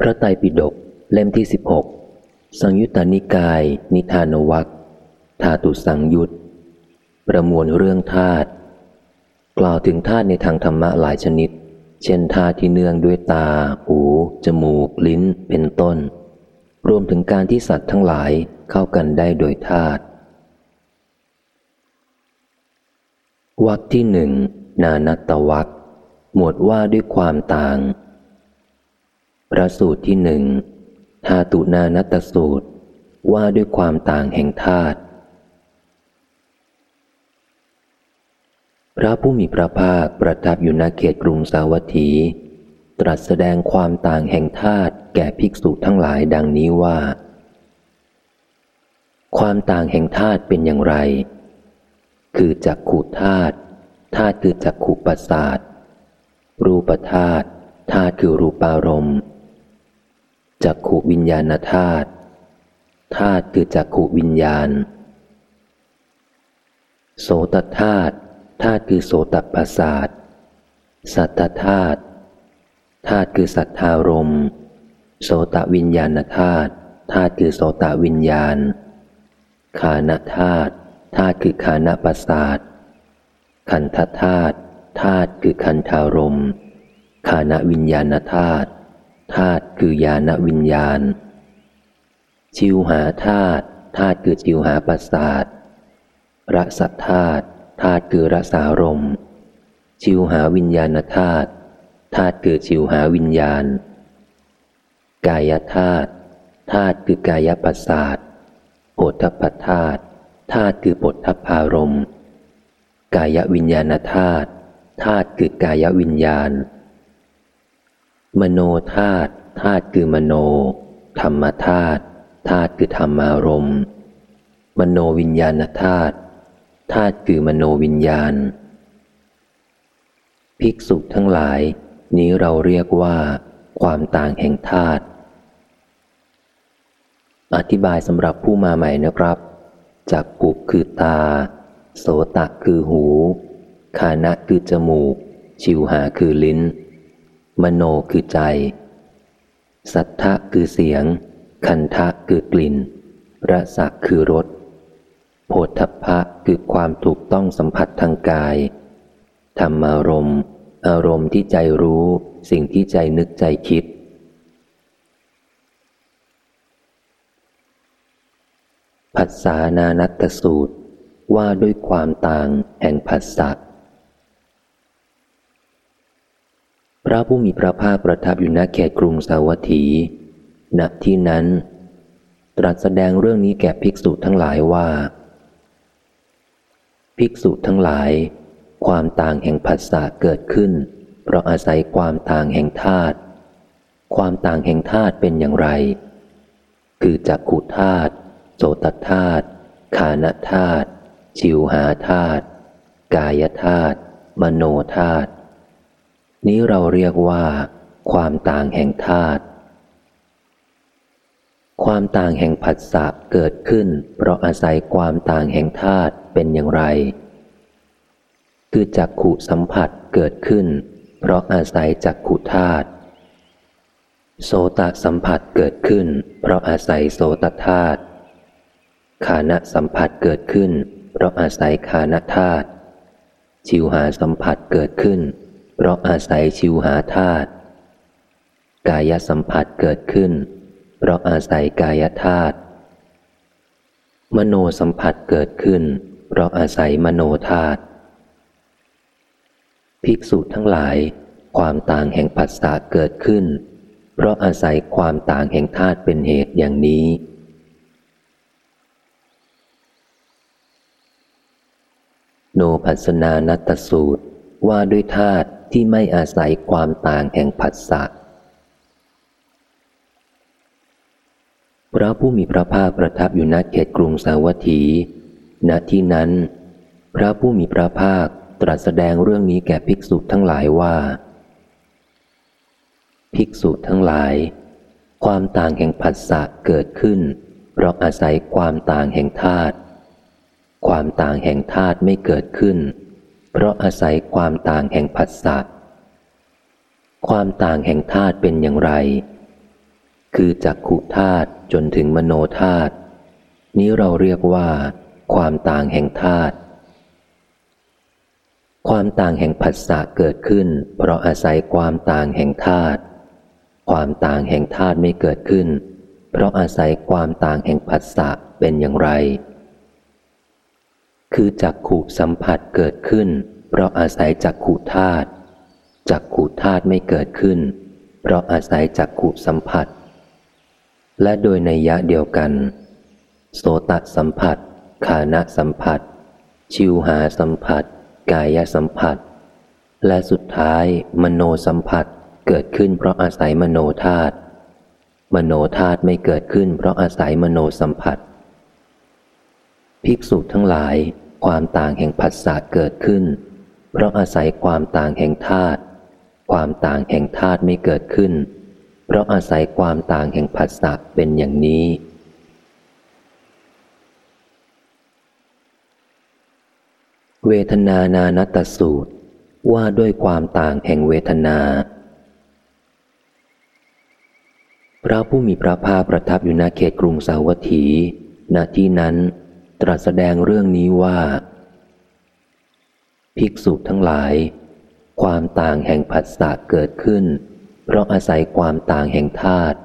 พระไตรปิฎกเล่มที่สิบหกสังยุตตานิกาย นิทานวัคธาตุสังยุตประมวลเรื่องธาตุกล่าวถึงธาตุในทางธรรมะหลายชนิด เช่นธาตุที่เนื่องด้วยตา หู จมูก ลิ้น เป็นต้น รวมถึงการที่สัตว์ทั้งหลายเข้ากันได้โดยธาตุวักที่หนึ่งนานัตวักหมวดว่าด้วยความต่าง พระสูตรที่หนึ่งธาตุนานัตสูตร ว่าด้วยความต่างแห่งธาตุ พระผู้มีพระภาคประทับอยู่ณเขตกรุงสาวัตถี ตรัสแสดงความต่างแห่งธาตุแก่ภิกษุทั้งหลายดังนี้ว่า ความต่างแห่งธาตุเป็นอย่างไร คือจักขุธาตุธาตุคือจักขุปัสสาทรูปธาตุธาตุคือรูปารมณ์ จักขุวิญญาณธาตุธาตุคือจักขุวิญญาณ โสตธาตุธาตุคือโสตประสาทสัตตธาตุธาตุคือสัทธารมโสตวิญญาณธาตุธาตุคือโสตวิญญาณขานธาตุธาตุคือขานประสาทขันธธาตุธาตุคือขันธารมขานวิญญาณธาตุ ธาตุคือญาณวิญญาณ ชิวหาธาตุธาตุคือชิวหาประสาทรสธาตุธาตุคือรสารมชิวหาวิญญาณธาตุธาตุคือชิวหาวิญญาณ กายธาตุธาตุคือกายประสาทโพธพธาตุธาตุคือปฐพารมกายวิญญาณธาตุธาตุคือกายวิญญาณ มโนธาตุธาตุคือมโน ธรรมธาตุธาตุคือธรรมารมณ์มโนวิญญาณธาตุธาตุคือมโนวิญญาณ ภิกษุทั้งหลาย นี้เราเรียกว่า ความต่างแห่งธาตุอธิบายสำหรับผู้มาใหม่นะครับ จากกุคือตา โสตะคือหูคานะคือจมูก ชิวหาคือลิ้น มโนคือใจ สัทธะคือเสียง คันทะคือกลิ่นรสะคือรสโพธพะคือความถูกต้องสัมผัสทางกาย ธรรมารมณ์อารมณ์ที่ใจรู้สิ่งที่ใจนึกใจคิด ผัสสานานัตสูตรว่าด้วยความต่างแห่งผัสสะ พระผู้มีพระภาคประทับอยู่ณเขตกรุงสาวัตถี ณ ที่นั้น ตรัสแสดงเรื่องนี้แก่ภิกษุทั้งหลายว่า ภิกษุทั้งหลาย ความต่างแห่งภาษาเกิดขึ้น เพราะอาศัยความต่างแห่งธาตุ ความต่างแห่งธาตุเป็นอย่างไร คือจักขุธาตุ โสตธาตุ ขานธาตุ ชิวหาธาตุ กายธาตุ มโนธาตุ นี้เราเรียกว่า ความต่างแห่งธาตุความต่างแห่งผัสสะเกิดขึ้น เพราะอาศัยความต่างแห่งธาตุเป็นอย่างไร คือจักขุสัมผัสเกิดขึ้น เพราะอาศัยจักขุธาตุโสตสัมผัสเกิดขึ้น เพราะอาศัยโสตธาตุขานะสัมผัสเกิดขึ้น เพราะอาศัยขานธาตุชิวหาสัมผัสเกิดขึ้น เพราะอาศัยชิวหาธาตุกายสัมผัสเกิดขึ้น เพราะอาศัยกายธาตุมโนสัมผัสเกิดขึ้น เพราะอาศัยมโนธาตุภิกษุทั้งหลาย ความต่างแห่งปัสสะเกิดขึ้น เพราะอาศัยความต่างแห่งธาตุเป็นเหตุอย่างนี้ โนภัสนานัตสูตรว่าด้วยธาตุ ที่ไม่อาศัยความต่างแห่งผัสสะพระผู้มีพระภาคประทับอยู่ณเขตกรุงสาวัตถี ณที่นั้น พระผู้มีพระภาคตรัสแสดงเรื่องนี้แก่ภิกษุทั้งหลายว่า ภิกษุทั้งหลาย ความต่างแห่งผัสสะเกิดขึ้น เพราะอาศัยความต่างแห่งธาตุความต่างแห่งธาตุไม่เกิดขึ้น เพราะอาศัยความต่างแห่งผัสสะความต่างแห่งธาตุเป็นอย่างไร คือจักขุธาตุจนถึงมโนธาตุนี้เราเรียกว่า ความต่างแห่งธาตุความต่างแห่งผัสสะเกิดขึ้น เพราะอาศัยความต่างแห่งธาตุความต่างแห่งธาตุไม่เกิดขึ้น เพราะอาศัยความต่างแห่งผัสสะเป็นอย่างไร คือจักขุสัมผัสเกิดขึ้น เพราะอาศัยจักขุธาตุจักขุธาตุไม่เกิดขึ้น เพราะอาศัยจักขุสัมผัส และโดยในยะเดียวกัน โสตสัมผัสคานะสัมผัส ชิวหาสัมผัส กายสัมผัส และสุดท้ายมโนสัมผัสเกิดขึ้นเพราะอาศัยมโนธาตุมโนธาตุไม่เกิดขึ้น เพราะอาศัยมโนสัมผัส ภิกษุทั้งหลาย ความต่างแห่งผัสสะเกิดขึ้น เพราะอาศัยความต่างแห่งธาตุความต่างแห่งธาตุไม่เกิดขึ้น เพราะอาศัยความต่างแห่งผัสสะเป็นอย่างนี้ เวทนานานัตสูตร ว่าด้วยความต่างแห่งเวทนา พระผู้มีพระภาคประทับอยู่ณเขตกรุงสาวัตถีณที่นั้น ตรัสแสดงเรื่องนี้ว่า ภิกษุทั้งหลาย ความต่างแห่งผัสสะเกิดขึ้น เพราะอาศัยความต่างแห่งธาตุ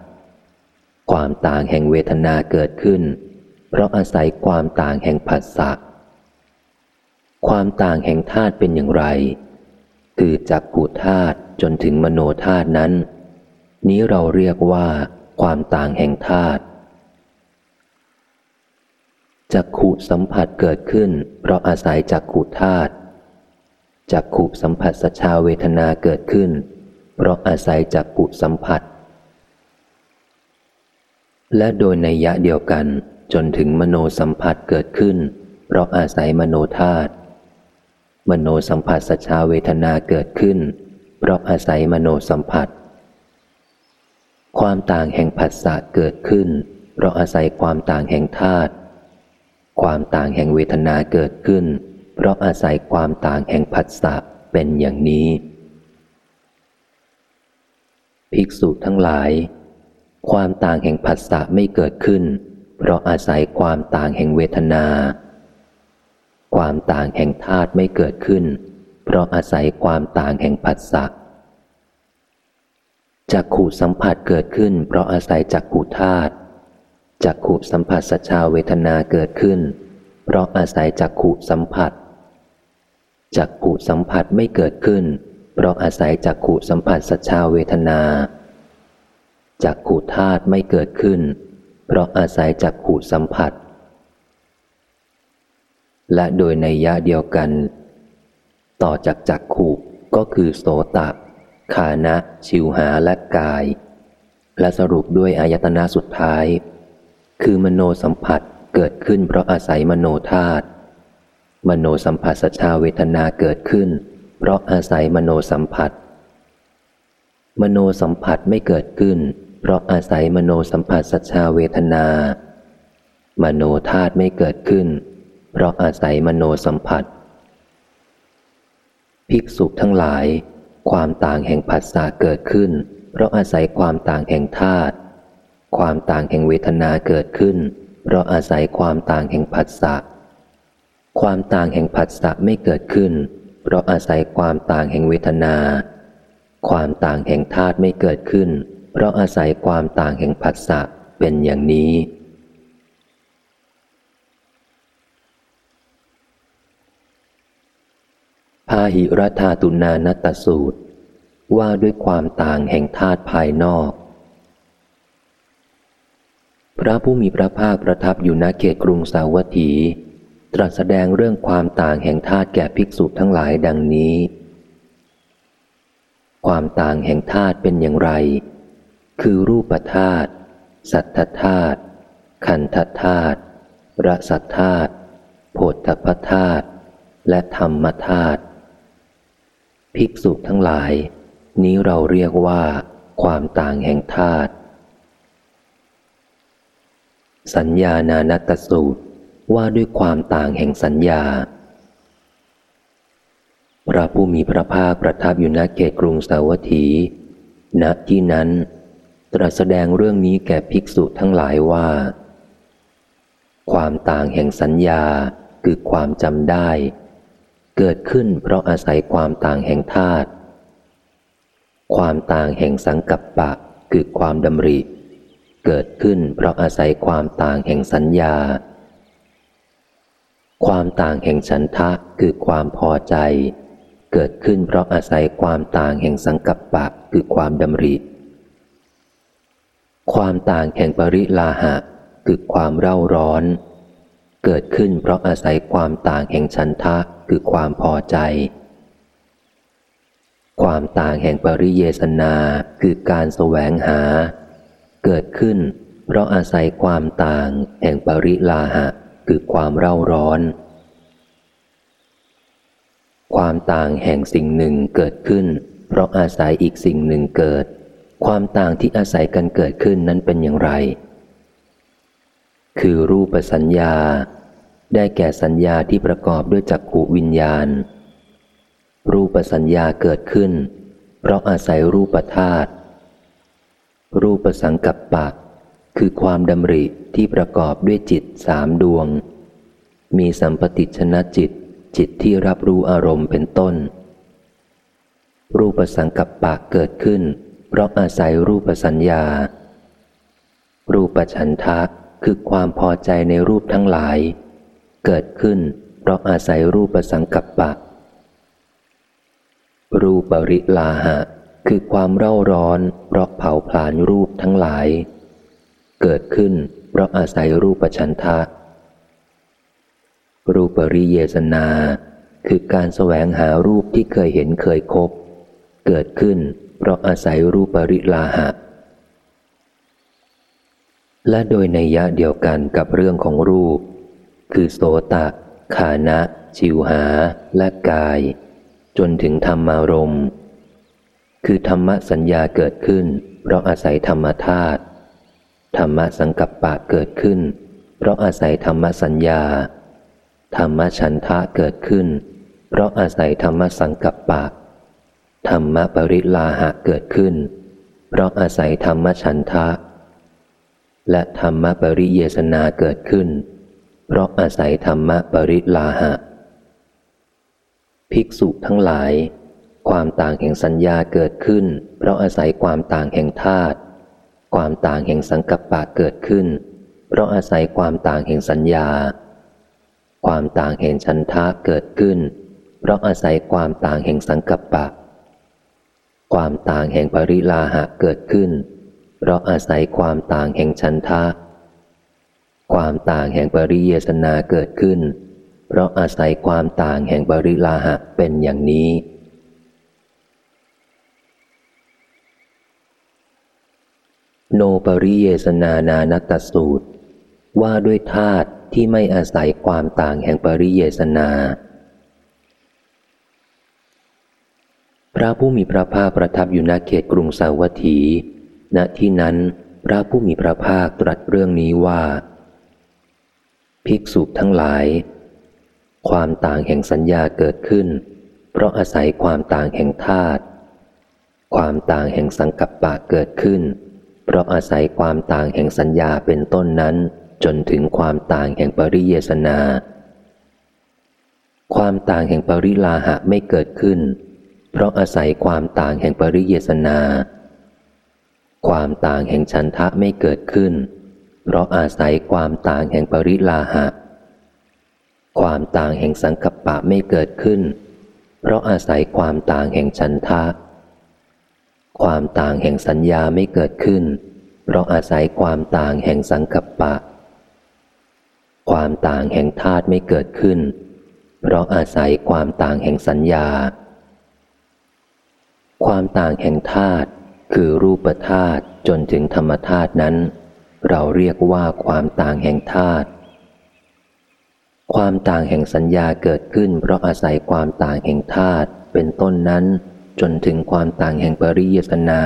ความต่างแห่งเวทนาเกิดขึ้น เพราะอาศัยความต่างแห่งผัสสะความต่างแห่งธาตุเป็นอย่างไร คือจักขูธาตุจนถึงมโนธาตุนั้น นี้เราเรียกว่า ความต่างแห่งธาตุ จักขุสัมผัสเกิดขึ้น เพราะอาศัยจักขุธาตุจักขุสัมผัสสชาเวทนาเกิดขึ้น เพราะอาศัยจักขุสัมผัส และโดยในยะเดียวกันจนถึงมโนสัมผัสเกิดขึ้น เพราะอาศัยมโนธาตุมโนสัมผัสสชาเวทนาเกิดขึ้น เพราะอาศัยมโนสัมผัส ความต่างแห่งผัสสะเกิดขึ้น เพราะอาศัยความต่างแห่งธาตุ ความต่างแห่งเวทนาเกิดขึ้น เพราะอาศัยความต่างแห่งผัสสะเป็นอย่างนี้ ภิกษุทั้งหลาย ความต่างแห่งผัสสะไม่เกิดขึ้น เพราะอาศัยความต่างแห่งเวทนา ความต่างแห่งธาตุไม่เกิดขึ้น เพราะอาศัยความต่างแห่งผัสสะจักขู่สัมผัสเกิดขึ้น เพราะอาศัยจักขู่ธาตุ จักขู่สัมผัสสัชาเวทนาเกิดขึ้น เพราะอาศัยจักขู่สัมผัสจักขู่สัมผัสไม่เกิดขึ้น เพราะอาศัยจักขู่สัมผัสสัชาเวทนาจักขู่ธาตุไม่เกิดขึ้น เพราะอาศัยจักขู่สัมผัส และโดยในยะเดียวกัน ต่อจากจักขู่ก็คือโสตะคานะ ชิวหาและกาย และสรุปด้วยอายตนะสุดท้าย คือมโนสัมผัสเกิดขึ้นเพราะอาศัยมโนธาตุมโนสัมผัสสชาเวทนาเกิดขึ้น เพราะอาศัยมโนสัมผัส มโนสัมผัสไม่เกิดขึ้น เพราะอาศัยมโนสัมผัสสชาเวทนา มโนธาตุไม่เกิดขึ้น เพราะอาศัยมโนสัมผัส ภิกษุทั้งหลาย ความต่างแห่งผัสสะเกิดขึ้น เพราะอาศัยความต่างแห่งธาตุ ความต่างแห่งเวทนาเกิดขึ้น เพราะอาศัยความต่างแห่งผัสสะ ความต่างแห่งผัสสะไม่เกิดขึ้น เพราะอาศัยความต่างแห่งเวทนา ความต่างแห่งธาตุไม่เกิดขึ้น เพราะอาศัยความต่างแห่งผัสสะเป็นอย่างนี้ พาหิรัธาตุนานัตสูตร ว่าด้วยความต่างแห่งธาตุภายนอก พระผู้มีพระภาคประทับอยู่ณเขตกรุงสาวัตถี ตรัสแสดงเรื่องความต่างแห่งธาตุแก่ภิกษุทั้งหลายดังนี้ ความต่างแห่งธาตุเป็นอย่างไร คือรูปธาตุสัทธธาตุขันธธาตุรสัทธาตุโพธพธาตุและธรรมธาตุภิกษุทั้งหลาย นี้เราเรียกว่า ความต่างแห่งธาตุ สัญญานานัตสูตรว่าด้วยความต่างแห่งสัญญา พระผู้มีพระภาคประทับอยู่ณเขตกรุงสาวัตถี ณที่นั้น ตรัสแสดงเรื่องนี้แก่ภิกษุทั้งหลายว่า ความต่างแห่งสัญญาคือความจำได้ เกิดขึ้นเพราะอาศัยความต่างแห่งธาตุความต่างแห่งสังกัปปะคือความดำริ เกิดขึ้นเพราะอาศัยความต่างแห่งสัญญา ความต่างแห่งฉันทะคือความพอใจ เกิดขึ้นเพราะอาศัยความต่างแห่งสังกัปปะคือความดำริ ความต่างแห่งปริลาหะ คือความเร่าร้อน เกิดขึ้นเพราะอาศัยความต่างแห่งฉันทะคือความพอใจ ความต่างแห่งปริเยสนาคือการแสวงหา เกิดขึ้น เพราะอาศัยความต่างแห่งปริลาหะ คือความเร่าร้อน ความต่างแห่งสิ่งหนึ่งเกิดขึ้น เพราะอาศัยอีกสิ่งหนึ่งเกิด ความต่างที่อาศัยกันเกิดขึ้นนั้นเป็นอย่างไร คือรูปสัญญา ได้แก่สัญญาที่ประกอบด้วยจักขูวิญญาณ รูปสัญญาเกิดขึ้น เพราะอาศัยรูปธาตุ รูปสังกัปปะ คือความดำริที่ประกอบด้วยจิตสามดวง มีสัมปติชนะจิต จิตที่รับรู้อารมณ์เป็นต้น รูปสังกัปปะเกิดขึ้น เพราะอาศัยรูปสัญญา รูปฉันทะคือความพอใจในรูปทั้งหลาย เกิดขึ้น เพราะอาศัยรูปสังกัปปะ รูปปริลาหะ คือความเร่าร้อนเพราะเผาผลาญรูปทั้งหลาย เกิดขึ้นเพราะอาศัยรูปชันทะ รูปริเยสนา คือการแสวงหารูปที่เคยเห็นเคยคบ เกิดขึ้นเพราะอาศัยรูปปริลาหะ และโดยในยะเดียวกันกับเรื่องของรูป คือโสตะ ขานะ ชิวหา และกาย จนถึงธรรมารมณ์ คือธรรมสัญญาเกิดขึ้น เพราะอาศัยธรรมธาตุธรรมสังกัปปะเกิดขึ้น เพราะอาศัยธรรมสัญญา ธรรมฉันทะเกิดขึ้น เพราะอาศัยธรรมสังกัปปะ ธรรมปริลาหะเกิดขึ้น เพราะอาศัยธรรมฉันทะ และธรรมปริเยสนาเกิดขึ้น เพราะอาศัยธรรมปริลาหะ ภิกษุทั้งหลาย ความต่างแห่งสัญญาเกิดขึ้น เพราะอาศัยความต่างแห่งธาตุความต่างแห่งสังกัปปะเกิดขึ้น เพราะอาศัยความต่างแห่งสัญญา ความต่างแห่งชันทะเกิดขึ้น เพราะอาศัยความต่างแห่งสังกัปปะ ความต่างแห่งปริลาหะเกิดขึ้น เพราะอาศัยความต่างแห่งชันทะ ความต่างแห่งปริเยสนาเกิดขึ้น เพราะอาศัยความต่างแห่งบริลาหะเป็นอย่างนี้ โนปริเยสนานานัตสูตร ว่าด้วยธาตุที่ไม่อาศัยความต่างแห่งปริเยสนา พระผู้มีพระภาคประทับอยู่ณเขตกรุงสาวัตถี ณที่นั้นพระผู้มีพระภาคตรัสเรื่องนี้ว่า ภิกษุทั้งหลาย ความต่างแห่งสัญญาเกิดขึ้น เพราะอาศัยความต่างแห่งธาตุความต่างแห่งสังกัปปะเกิดขึ้นเพราะอาศัยความต่างแห่งสัญญาเป็นต้นนั้น จนถึงความต่างแห่งปริเยสนา ความต่างแห่งปริลาหะไม่เกิดขึ้น เพราะอาศัยความต่างแห่งปริเยสนา ความต่างแห่งฉันทะไม่เกิดขึ้น เพราะอาศัยความต่างแห่งปริลาหะ ความต่างแห่งสังกัปปะไม่เกิดขึ้น เพราะอาศัยความต่างแห่งฉันทะ ความต่างแห่งสัญญาไม่เกิดขึ้น เพราะอาศัยความต่างแห่งสังกัปปะ ความต่างแห่งธาตุไม่เกิดขึ้น เพราะอาศัยความต่างแห่งสัญญา ความต่างแห่งธาตุคือรูปธาตุจนถึงธรรมธาตุนั้น เราเรียกว่าความต่างแห่งธาตุความต่างแห่งสัญญาเกิดขึ้น เพราะอาศัยความต่างแห่งธาตุเป็นต้นนั้น จนถึงความต่างแห่งปริยสนา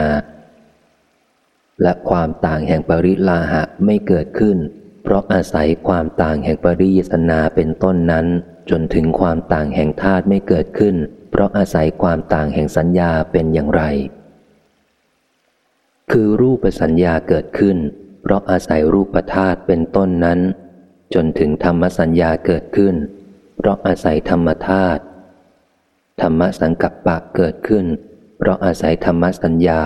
และความต่างแห่งปริลาหะไม่เกิดขึ้น เพราะอาศัยความต่างแห่งปริยสนาเป็นต้นนั้น จนถึงความต่างแห่งธาตุไม่เกิดขึ้น เพราะอาศัยความต่างแห่งสัญญาเป็นอย่างไร คือรูปสัญญาเกิดขึ้น เพราะอาศัยรูปธาตุเป็นต้นนั้น จนถึงธรรมสัญญาเกิดขึ้น เพราะอาศัยธรรมธาตุ ธรรมสังกัปปะเกิดขึ้น เพราะอาศัยธรรมสัญญา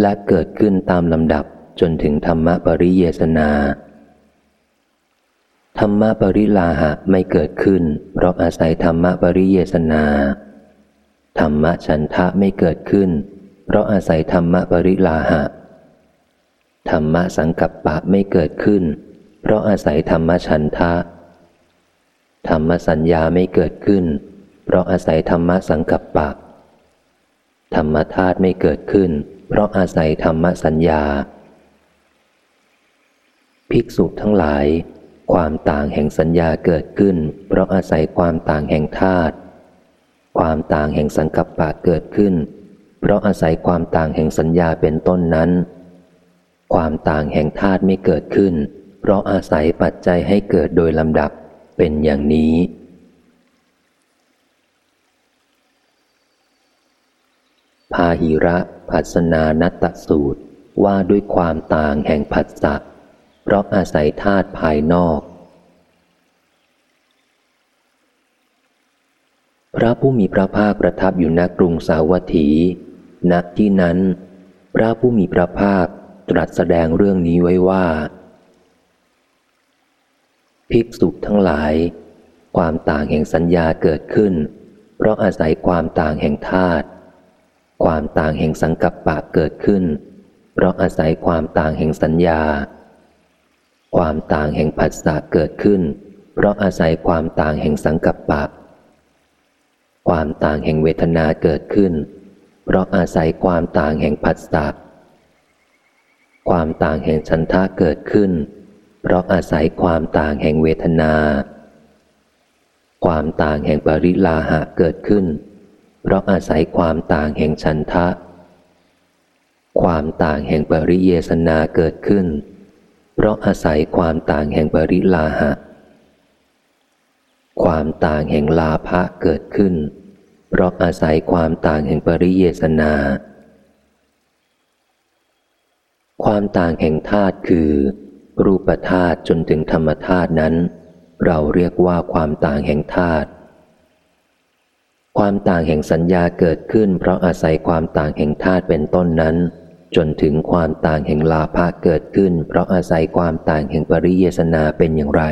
และเกิดขึ้นตามลำดับจนถึงธรรมปริเยสนา ธรรมปริลาหะไม่เกิดขึ้น เพราะอาศัยธรรมปริเยสนา ธรรมฉันทะไม่เกิดขึ้น เพราะอาศัยธรรมปริลาหะ ธรรมสังกัปปะไม่เกิดขึ้น เพราะอาศัยธรรมฉันทะ ธรรมสัญญาไม่เกิดขึ้น เพราะอาศัยธรรมะสังกัปปะ ธรรมธาตุไม่เกิดขึ้น เพราะอาศัยธรรมสัญญา ภิกษุทั้งหลาย ความต่างแห่งสัญญาเกิดขึ้น เพราะอาศัยความต่างแห่งธาตุความต่างแห่งสังกัปปะเกิดขึ้น เพราะอาศัยความต่างแห่งสัญญาเป็นต้นนั้น ความต่างแห่งธาตุไม่เกิดขึ้น เพราะอาศัยปัจจัยให้เกิดโดยลำดับเป็นอย่างนี้ พาหิระผัสนานัตสูตรว่าด้วยความต่างแห่งผัสสะเพราะอาศัยธาตุภายนอก พระผู้มีพระภาคประทับอยู่ณกรุงสาวัตถีณที่นั้น พระผู้มีพระภาคตรัสแสดงเรื่องนี้ไว้ว่า ภิกษุทั้งหลาย ความต่างแห่งสัญญาเกิดขึ้น เพราะอาศัยความต่างแห่งธาตุ ความต่างแห่งสังกัปปะเกิดขึ้น เพราะอาศัยความต่างแห่งสัญญา ความต่างแห่งผัสสะเกิดขึ้น เพราะอาศัยความต่างแห่งสังกัปปะ ความต่างแห่งเวทนาเกิดขึ้น เพราะอาศัยความต่างแห่งผัสสะความต่างแห่งฉันทะเกิดขึ้น เพราะอาศัยความต่างแห่งเวทนา ความต่างแห่งปริลาหะเกิดขึ้นเพราะอาศัยความต่างแห่งฉันทะ ความต่างแห่งปริเยสนาเกิดขึ้น เพราะอาศัยความต่างแห่งปริลาหะ ความต่างแห่งลาภะเกิดขึ้น เพราะอาศัยความต่างแห่งปริเยสนา ความต่างแห่งธาตุคือ รูปธาตุจนถึงธรรมธาตุนั้น เราเรียกว่าความต่างแห่งธาตุ ความต่างแห่งสัญญาเกิดขึ้น เพราะอาศัยความต่างแห่งธาตุเป็นต้นนั้น จนถึงความต่างแห่งลาภะเกิดขึ้น เพราะอาศัยความต่างแห่งปริเยสนาเป็นอย่างไร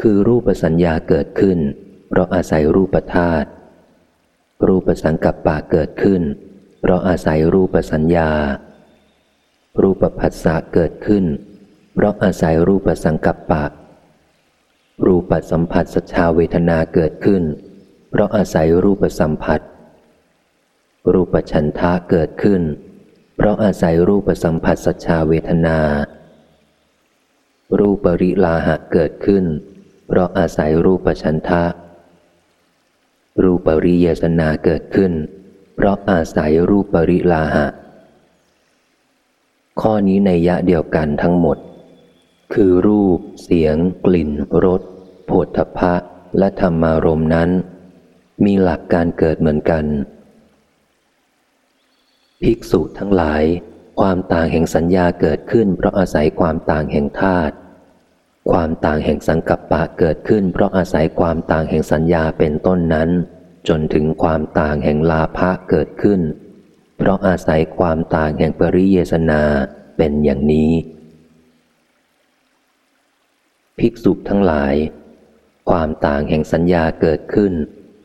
คือรูปสัญญาเกิดขึ้น เพราะอาศัยรูปธาตุรูปสังกัปปะเกิดขึ้น เพราะอาศัยรูปสัญญา รูปผัสสะเกิดขึ้น เพราะอาศัยรูปสังกัปปะ รูปสัมผัสสัชาเวทนาเกิดขึ้น เพราะอาศัยรูปสัมผัส รูปฉันทะเกิดขึ้น เพราะอาศัยรูปสัมผัสสัชาเวทนา รูปปริลาหะเกิดขึ้น เพราะอาศัยรูปฉันทะ รูปปริยสนาเกิดขึ้น เพราะอาศัยรูปปริลาหะ ข้อนี้ในยะเดียวกันทั้งหมด คือรูป เสียง กลิ่นรสโผฏฐพะและธรรมารมนั้น มีหลักการเกิดเหมือนกัน ภิกษุทั้งหลาย ความต่างแห่งสัญญาเกิดขึ้น เพราะอาศัยความต่างแห่งธาตุความต่างแห่งสังกัปปะเกิดขึ้น เพราะอาศัยความต่างแห่งสัญญาเป็นต้นนั้น จนถึงความต่างแห่งลาภะเกิดขึ้น เพราะอาศัยความต่างแห่งปริเยสนาเป็นอย่างนี้ ภิกษุทั้งหลาย ความต่างแห่งสัญญาเกิดขึ้น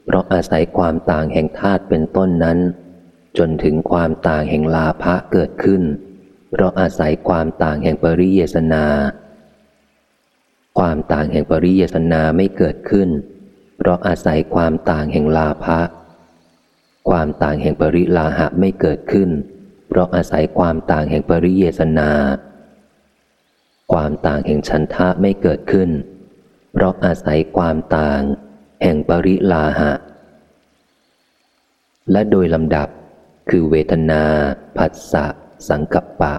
เพราะอาศัยความต่างแห่งธาตุเป็นต้นนั้น จนถึงความต่างแห่งลาภะเกิดขึ้น เพราะอาศัยความต่างแห่งปริเยสนา ความต่างแห่งปริเยสนาไม่เกิดขึ้น เพราะอาศัยความต่างแห่งลาภะความต่างแห่งปริลาหะไม่เกิดขึ้น เพราะอาศัยความต่างแห่งปริเยสนา ความต่างแห่งชันทะไม่เกิดขึ้น เพราะอาศัยความต่าง แห่งปริลาหะ และโดยลำดับคือเวทนา ผัสสะ สังกัปปะ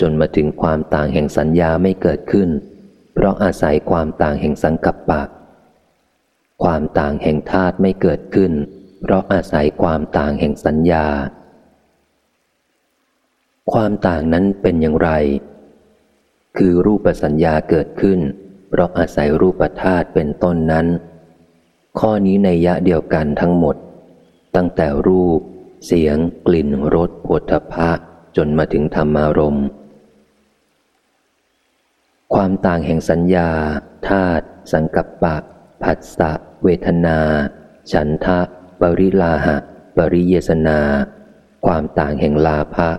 จนมาถึงความต่างแห่งสัญญาไม่เกิดขึ้น เพราะอาศัยความต่างแห่งสังกัปปะ ความต่างแห่งธาตุไม่เกิดขึ้น เพราะอาศัยความต่างแห่งสัญญา ความต่างนั้นเป็นอย่างไร คือรูปสัญญาเกิดขึ้น เพราะอาศัยรูปธาตุเป็นต้นนั้น ข้อนี้ในยะเดียวกันทั้งหมด ตั้งแต่รูป เสียง กลิ่นรสผลพะจนมาถึงธรรมารมณ์ความต่างแห่งสัญญาธาตุสังกัปปะ ผัสสะ เวทนา ฉันทะ ปริลาหะ ปริเยสนา ความต่างแห่งลาภะ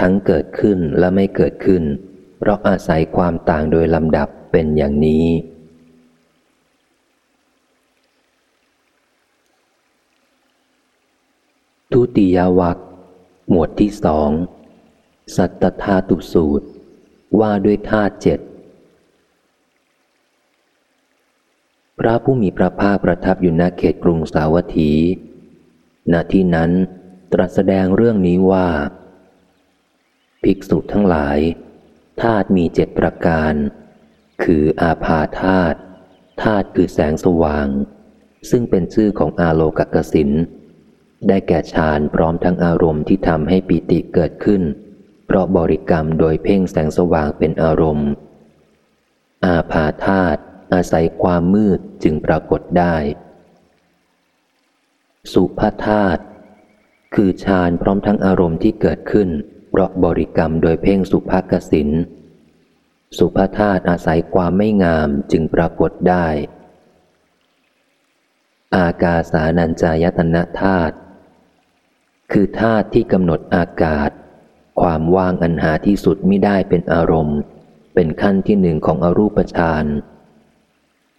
ทั้งเกิดขึ้นและไม่เกิดขึ้น เพราะอาศัยความต่างโดยลำดับเป็นอย่างนี้ ทุติยวัคหมวดที่สอง สัตตธาตุสูตร ว่าด้วยธาตุเจ็ด พระผู้มีพระภาคประทับอยู่ณเขตกรุงสาวัตถี ณที่นั้นตรัสแสดงเรื่องนี้ว่า ภิกษุทั้งหลาย ธาตุมีเจ็ดประการ คืออาภาธาตุธาตุคือแสงสว่าง ซึ่งเป็นชื่อของอาโลกกสินได้แก่ฌานพร้อมทั้งอารมณ์ที่ทำให้ปิติเกิดขึ้น เพราะบริกรรมโดยเพ่งแสงสว่างเป็นอารมณ์ อาภาธาตุอาศัยความมืดจึงปรากฏได้ สุภาธาตุคือฌานพร้อมทั้งอารมณ์ที่เกิดขึ้น ราะบริกรรมโดยเพ่งสุภากสินสุภาธาตุอาศัยความไม่งามจึงปรากฏได้ อากาสานัญจายตนะธาตุคือธาตุที่กำหนดอากาศ ความว่างอันหาที่สุดไม่ได้เป็นอารมณ์ เป็นขั้นที่หนึ่งของอรูปฌาน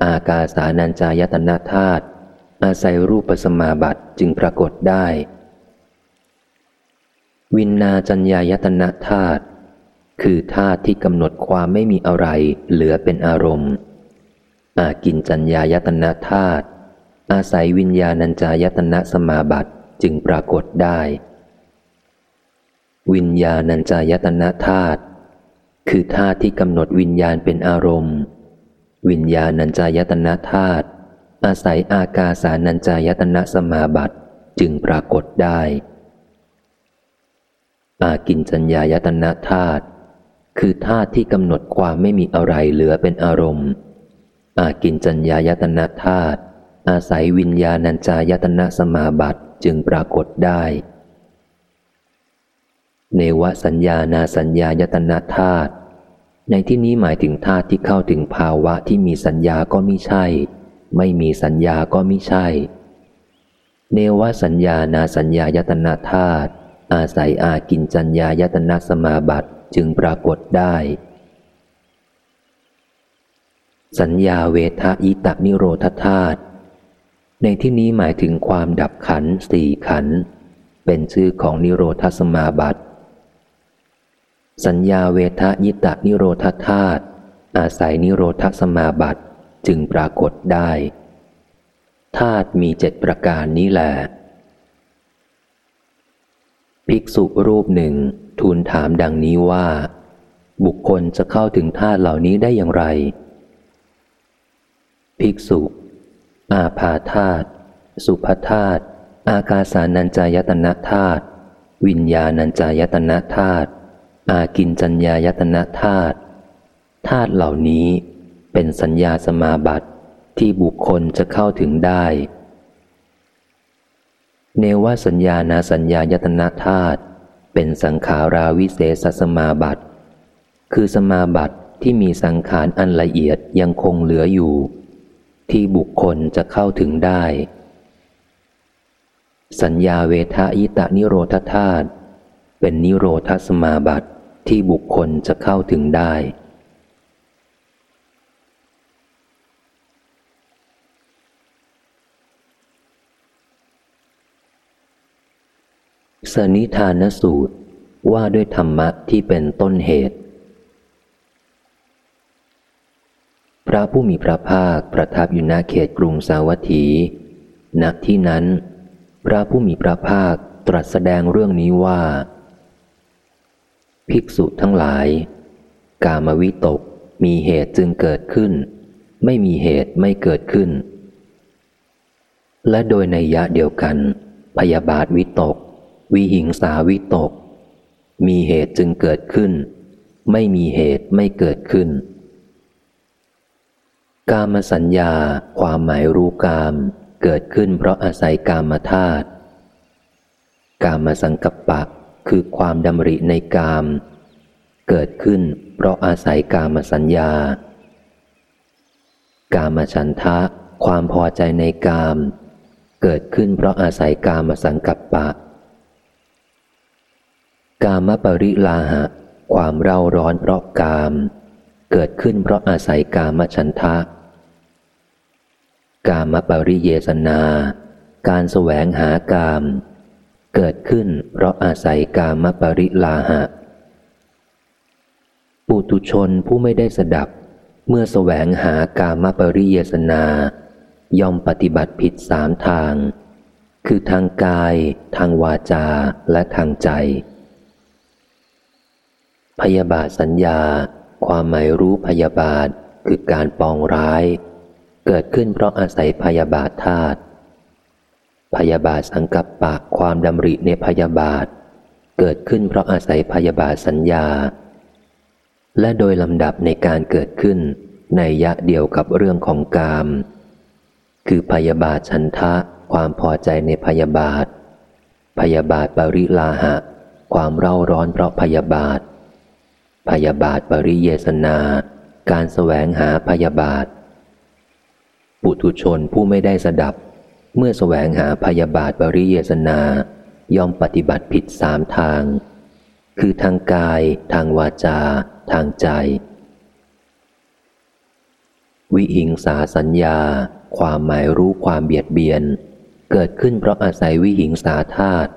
อากาสานัญจายตนะธาตุอาศัยรูปสมาบัติจึงปรากฏได้ วินนาจัญญายตนะธาตุคือธาตุที่กำหนดความไม่มีอะไรเหลือเป็นอารมณ์ อากินจัญญายตนะธาตุอาศัยวิญญาณัญจายตนะสมาบัติจึงปรากฏได้ วิญญาณัญจายตนะธาตุคือธาตุที่กำหนดวิญญาณเป็นอารมณ์ วิญญาณัญจายตนะธาตุอาศัยอากาสานัญจายตนะสมาบัติจึงปรากฏได้ อากินจัญญายตนะธาตุคือธาตุที่กำหนดความไม่มีอะไรเหลือเป็นอารมณ์ อากินจัญญายตนะธาตุอาศัยวิญญาณัญจายตนะสมาบัติจึงปรากฏได้ เนวสัญญานาสัญญายตนาธาตุในที่นี้หมายถึงธาตุที่เข้าถึงภาวะที่มีสัญญาก็ไม่ใช่ ไม่มีสัญญาก็ไม่ใช่ เนวสัญญานาสัญญายตนาธาตุ อาศัยอากินจัญญายตนะสมาบัติจึงปรากฏได้ สัญญาเวทาอิตะนิโรธธาตุในที่นี้หมายถึงความดับขันสี่ขัน เป็นชื่อของนิโรธสมาบัติ สัญญาเวทะยิตะนิโรธธาตุอาศัยนิโรธสมาบัติจึงปรากฏได้ธาตุมีเจ็ดประการนี้แหละ ภิกษุรูปหนึ่งทูลถามดังนี้ว่า บุคคลจะเข้าถึงธาตุเหล่านี้ได้อย่างไร ภิกษุ อาภาธาตุสุภธาตุอากาสานัญจายตนะธาตุวิญญาณัญจายตนะธาตุอากินจัญญายตนะธาตุธาตุเหล่านี้เป็นสัญญาสมาบัติที่บุคคลจะเข้าถึงได้ เนวสัญญานาสัญญายตนะธาตุเป็นสังขาราวิเศษสมาบัติคือสมาบัติที่มีสังขารอันละเอียดยังคงเหลืออยู่ ที่บุคคลจะเข้าถึงได้ สัญญาเวทายตะนิโรธธาตุเป็นนิโรธสมาบัติที่บุคคลจะเข้าถึงได้ สนิทานสูตรว่าด้วยธรรมะที่เป็นต้นเหตุ พระผู้มีพระภาคประทับอยู่ณเขตกรุงสาวัตถีณที่นั้น พระผู้มีพระภาคตรัสแสดงเรื่องนี้ว่า ภิกษุทั้งหลาย กามวิตกมีเหตุจึงเกิดขึ้น ไม่มีเหตุไม่เกิดขึ้น และโดยในยะเดียวกัน พยาบาทวิตก วิหิงสาวิตก มีเหตุจึงเกิดขึ้น ไม่มีเหตุไม่เกิดขึ้น กามสัญญา ความหมายรู้กาม เกิดขึ้นเพราะอาศัยกามธาตุกามสังกัปปะคือความดำริในกาม เกิดขึ้น เพราะอาศัยกามสัญญา กามฉันทะ ความพอใจในกาม เกิดขึ้นเพราะอาศัยกามสังกัปปะ กามปริลาหะ ความเร่าร้อนเพราะกาม เกิดขึ้นเพราะอาศัยกามฉันทะ กามปริเยสนา การแสวงหากาม เกิดขึ้นเพราะอาศัยกามปริลาหะ ปุตุชนผู้ไม่ได้สดับ เมื่อแสวงหากามปริเยสนา ย่อมปฏิบัติผิดสามทาง คือทางกาย ทางวาจาและทางใจ พยาบาทสัญญา ความหมายรู้พยาบาทคือการปองร้าย เกิดขึ้นเพราะอาศัยพยาบาทธาตุพยาบาทสังกัปปะความดำริในพยาบาท เกิดขึ้นเพราะอาศัยพยาบาทสัญญา และโดยลำดับในการเกิดขึ้นในยะเดียวกับเรื่องของกาม คือพยาบาทชันทะ ความพอใจในพยาบาท พยาบาทปริลาหะ ความเร่าร้อนเพราะพยาบาท พยาบาทปริเยสนา การแสวงหาพยาบาท ปุถุชนผู้ไม่ได้สดับ เมื่อแสวงหาพยาบาทปริเยสนา ย่อมปฏิบัติผิดสามทาง คือทางกาย ทางวาจา ทางใจ วิหิงสาสัญญา ความหมายรู้ความเบียดเบียน เกิดขึ้นเพราะอาศัยวิหิงสาธาตุ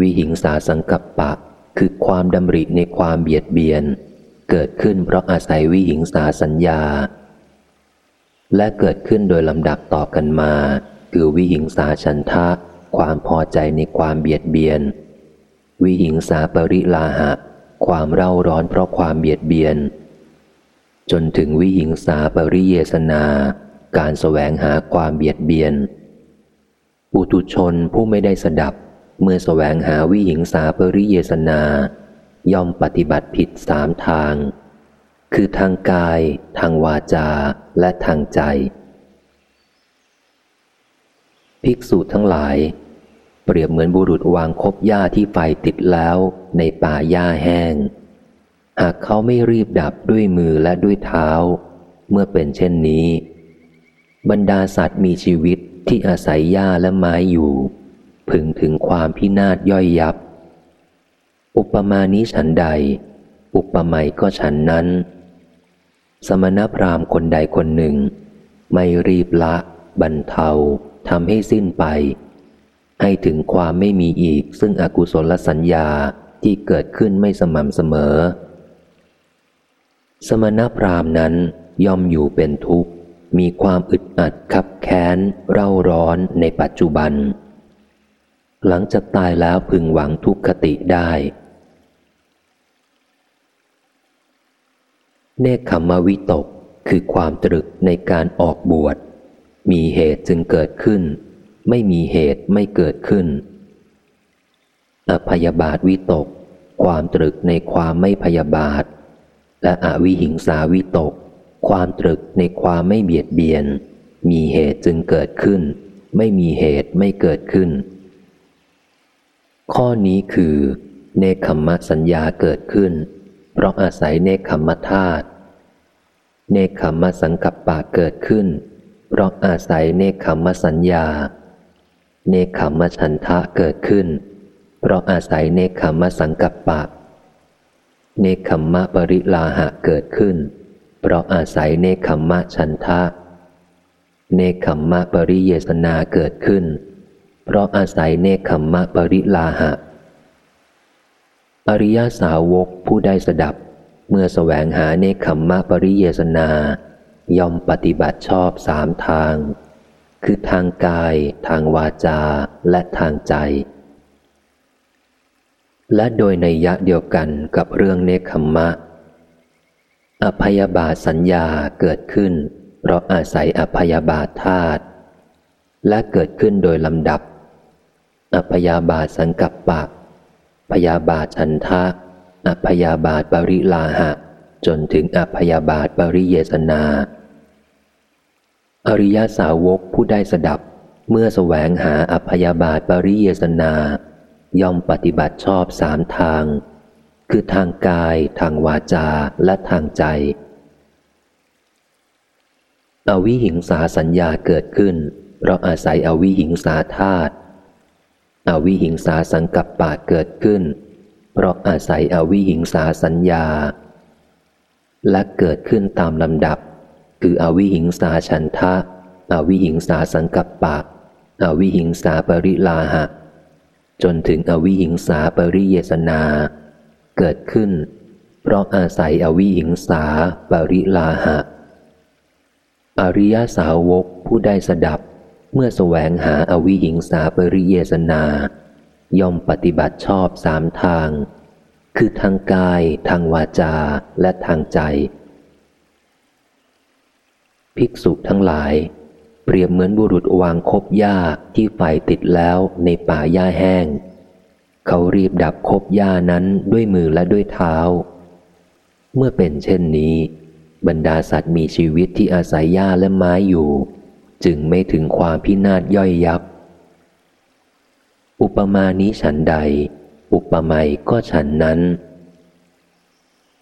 วิหิงสาสังกัปปะ คือความดำริในความเบียดเบียน เกิดขึ้นเพราะอาศัยวิหิงสาสัญญา และเกิดขึ้นโดยลำดับต่อกันมา คือวิหิงสาชันทะ ความพอใจในความเบียดเบียน วิหิงสาปริลาหะ ความเร่าร้อนเพราะความเบียดเบียน จนถึงวิหิงสาปริเยสนา การแสวงหาความเบียดเบียน ปุตุชนผู้ไม่ได้สดับ เมื่อแสวงหาวิหิงสาปริเยสนา ย่อมปฏิบัติผิดสามทาง คือทางกาย ทางวาจา และทางใจ ภิกษุทั้งหลาย เปรียบเหมือนบุรุษวางคบหญ้าที่ไฟติดแล้วในป่าหญ้าแห้ง หากเขาไม่รีบดับด้วยมือและด้วยเท้า เมื่อเป็นเช่นนี้ บรรดาสัตว์มีชีวิตที่อาศัยหญ้าและไม้อยู่ พึงถึงความพินาศย่อยยับ อุปมานี้ฉันใด อุปไมยก็ฉันนั้น สมณพราหมณ์คนใดคนหนึ่ง ไม่รีบละบรรเทาทำให้สิ้นไป ให้ถึงความไม่มีอีกซึ่งอกุศลสัญญาที่เกิดขึ้นไม่สม่ำเสมอ สมณพราหมณ์นั้นย่อมอยู่เป็นทุกข์ มีความอึดอัดขับแค้น เร่าร้อนในปัจจุบัน หลังจากตายแล้วพึงหวังทุกขติได้ เนคขมวิตกคือความตรึกในการออกบวช มีเหตุจึงเกิดขึ้น ไม่มีเหตุไม่เกิดขึ้น อพยาบาทวิตก ความตรึกในความไม่พยาบาท และอวิหิงสาวิตก ความตรึกในความไม่เบียดเบียน มีเหตุจึงเกิดขึ้น ไม่มีเหตุไม่เกิดขึ้น ข้อนี้คือ เนคขมสัญญาเกิดขึ้น เพราะอาศัยเนคขมธาตุเนคขมสังกัปปะเกิดขึ้น เพราะอาศัยเนคขมสัญญา เนคขมฉันทะเกิดขึ้น เพราะอาศัยเนคขมสังกัปปะ เนคขมปริลาหะเกิดขึ้น เพราะอาศัยเนคขมมะฉันทะ เนคขมมะปริเยสนาเกิดขึ้นเพราะอาศัยเนคขมมะปริลาหะ อริยสาวกผู้ได้สดับ เมื่อแสวงหาเนคขมมะปริเยสนา ย่อมปฏิบัติชอบสามทาง คือทางกาย ทางวาจา และทางใจ และโดยในยะเดียวกันกับเรื่องเนคขมมะ อภยบาสัญญาเกิดขึ้น เพราะอาศัยอภยบาธาตุและเกิดขึ้นโดยลำดับ อภยาบาทสังกัปปะ พยาบาทฉันทะอพยาบาทปริลาหะ จนถึงอพยาบาทปริเยสนา อริยสาวกผู้ได้สดับ เมื่อแสวงหาอพยาบาทปริเยสนา ย่อมปฏิบัติชอบสามทาง คือทางกาย ทางวาจา และทางใจ อวิหิงสาสัญญาเกิดขึ้น เพราะอาศัยอวิหิงสาธาตุ อวิหิงสาสังกัปปะเกิดขึ้น เพราะอาศัยอวิหิงสาสัญญา และเกิดขึ้นตามลำดับ คืออวิหิงสาฉันทะ อวิหิงสาสังกัปปะ อวิหิงสาปริลาหะ จนถึงอวิหิงสาปริเยสนา เกิดขึ้น เพราะอาศัยอวิหิงสาปริลาหะ อริยสาวกผู้ได้สดับ เมื่อแสวงหาอวิหิงสาปริเยสนา ย่อมปฏิบัติชอบสามทาง คือทางกาย ทางวาจา และทางใจ ภิกษุทั้งหลาย เปรียบเหมือนบุรุษวางคบหญ้าที่ไฟติดแล้วในป่าหญ้าแห้ง เขารีบดับคบหญ้านั้นด้วยมือและด้วยเท้า เมื่อเป็นเช่นนี้ บรรดาสัตว์มีชีวิตที่อาศัยหญ้าและไม้อยู่ จึงไม่ถึงความพินาศย่อยยับ อุปมานี้ฉันใด อุปไมยก็ฉันนั้น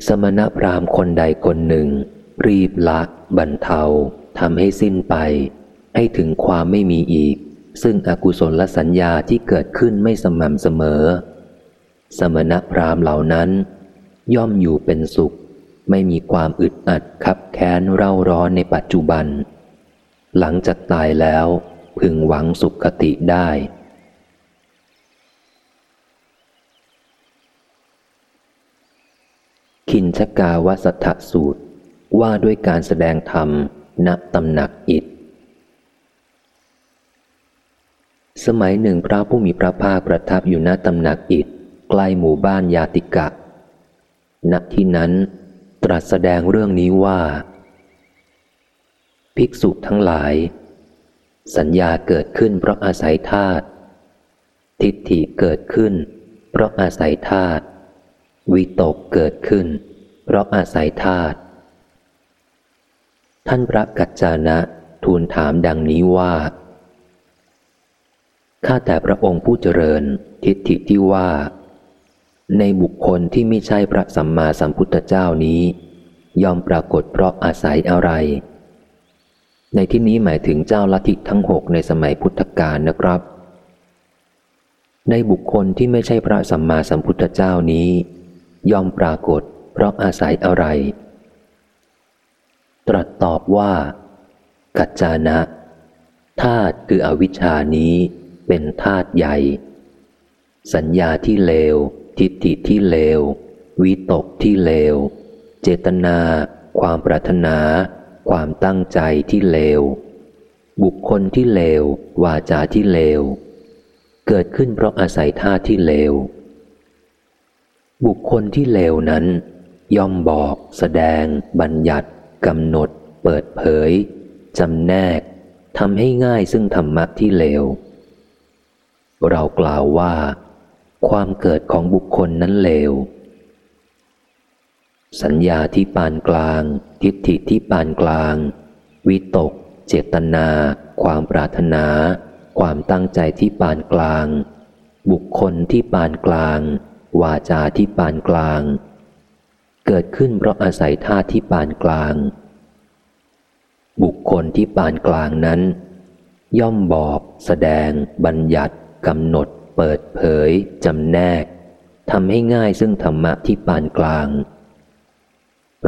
สมณพราหมณ์คนใดคนหนึ่ง รีบละบรรเทาทำให้สิ้นไป ให้ถึงความไม่มีอีก ซึ่งอกุศลสัญญาที่เกิดขึ้นไม่สม่ำเสมอ สมณพราหมณ์เหล่านั้น ย่อมอยู่เป็นสุข ไม่มีความอึดอัดคับแค้นเร่าร้อนในปัจจุบัน หลังจากตายแล้วพึงหวังสุขติได้คินชกาวสัทธสูตรว่าด้วยการแสดงธรรมณตำหนักอิฐ สมัยหนึ่งพระผู้มีพระภาคประทับอยู่ณตำหนักอิฐใกล้หมู่บ้านยาติกะ ณที่นั้นตรัสแสดงเรื่องนี้ว่า ภิกษุทั้งหลาย สัญญาเกิดขึ้นเพราะอาศัยธาตุทิฏฐิเกิดขึ้น เพราะอาศัยธาตุวิตกเกิดขึ้น เพราะอาศัยธาตุท่านพระกัจจานะทูลถามดังนี้ว่า ข้าแต่พระองค์ผู้เจริญทิฏฐิที่ว่า ในบุคคลที่ไม่ใช่พระสัมมาสัมพุทธเจ้านี้ ยอมปรากฏเพราะอาศัยอะไร ในที่นี้หมายถึงเจ้าลัทธิทั้งหกในสมัยพุทธกาลนะครับ ในบุคคลที่ไม่ใช่พระสัมมาสัมพุทธเจ้านี้ ย่อมปรากฏ เพราะอาศัยอะไร ตรัสตอบว่า กัจจานะธาตุคืออวิชชานี้เป็นธาตุใหญ่ สัญญาที่เลว ทิฏฐิที่เลว วิตกที่เลว เจตนา ความปรารถนา ความตั้งใจที่เลว บุคคลที่เลว วาจาที่เลว เกิดขึ้นเพราะอาศัยท่าที่เลว บุคคลที่เลวนั้น ย่อมบอก แสดง บัญญัติกำหนด เปิดเผยจำแนกทำให้ง่ายซึ่งธรรมะที่เลว เรากล่าวว่า ความเกิดของบุคคลนั้นเลว สัญญาที่ปานกลาง ทิฏฐิที่ปานกลาง วิตก เจตนา ความปรารถนา ความตั้งใจที่ปานกลาง บุคคลที่ปานกลาง วาจาที่ปานกลาง เกิดขึ้นเพราะอาศัยท่าที่ปานกลาง บุคคลที่ปานกลางนั้น ย่อมบอก แสดง บัญญัติกำหนด เปิดเผยจำแนกทำให้ง่ายซึ่งธรรมะที่ปานกลาง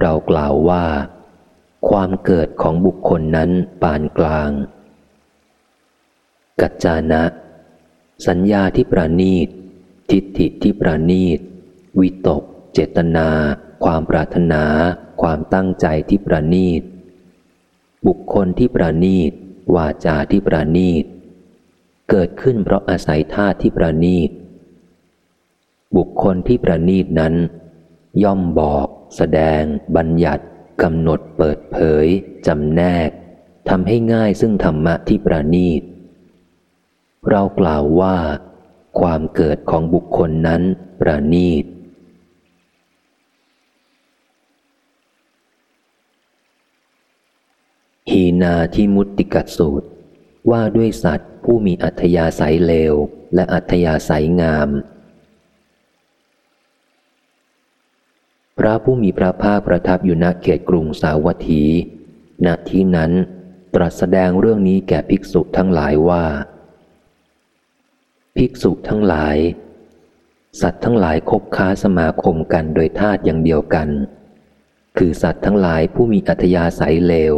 เรากล่าวว่า ความเกิดของบุคคลนั้นปานกลาง กัจจานะ สัญญาที่ประนีต ทิฏฐิที่ประนีต วิตก เจตนา ความปรารถนา ความตั้งใจที่ประนีต บุคคลที่ประนีต วาจาที่ประนีต เกิดขึ้นเพราะอาศัยท่าที่ประนีต บุคคลที่ประนีตนั้น ย่อมบอก แสดง บัญญัติกำหนดเปิดเผย จำแนกทำให้ง่ายซึ่งธรรมะที่ประณีต เรากล่าวว่า ความเกิดของบุคคลนั้นประนีต หีนาที่มุตติกัสูตร ว่าด้วยสัตว์ผู้มีอัธยาศัยเลว และอัธยาศัยงาม พระผู้มีพระภาคประทับอยู่ณเขตกรุงสาวัตถี ณที่นั้น ตรัสแสดงเรื่องนี้แก่ภิกษุทั้งหลายว่า ภิกษุทั้งหลาย สัตว์ทั้งหลายคบค้าสมาคมกันโดยธาตุอย่างเดียวกัน คือสัตว์ทั้งหลายผู้มีอัธยาศัยเลว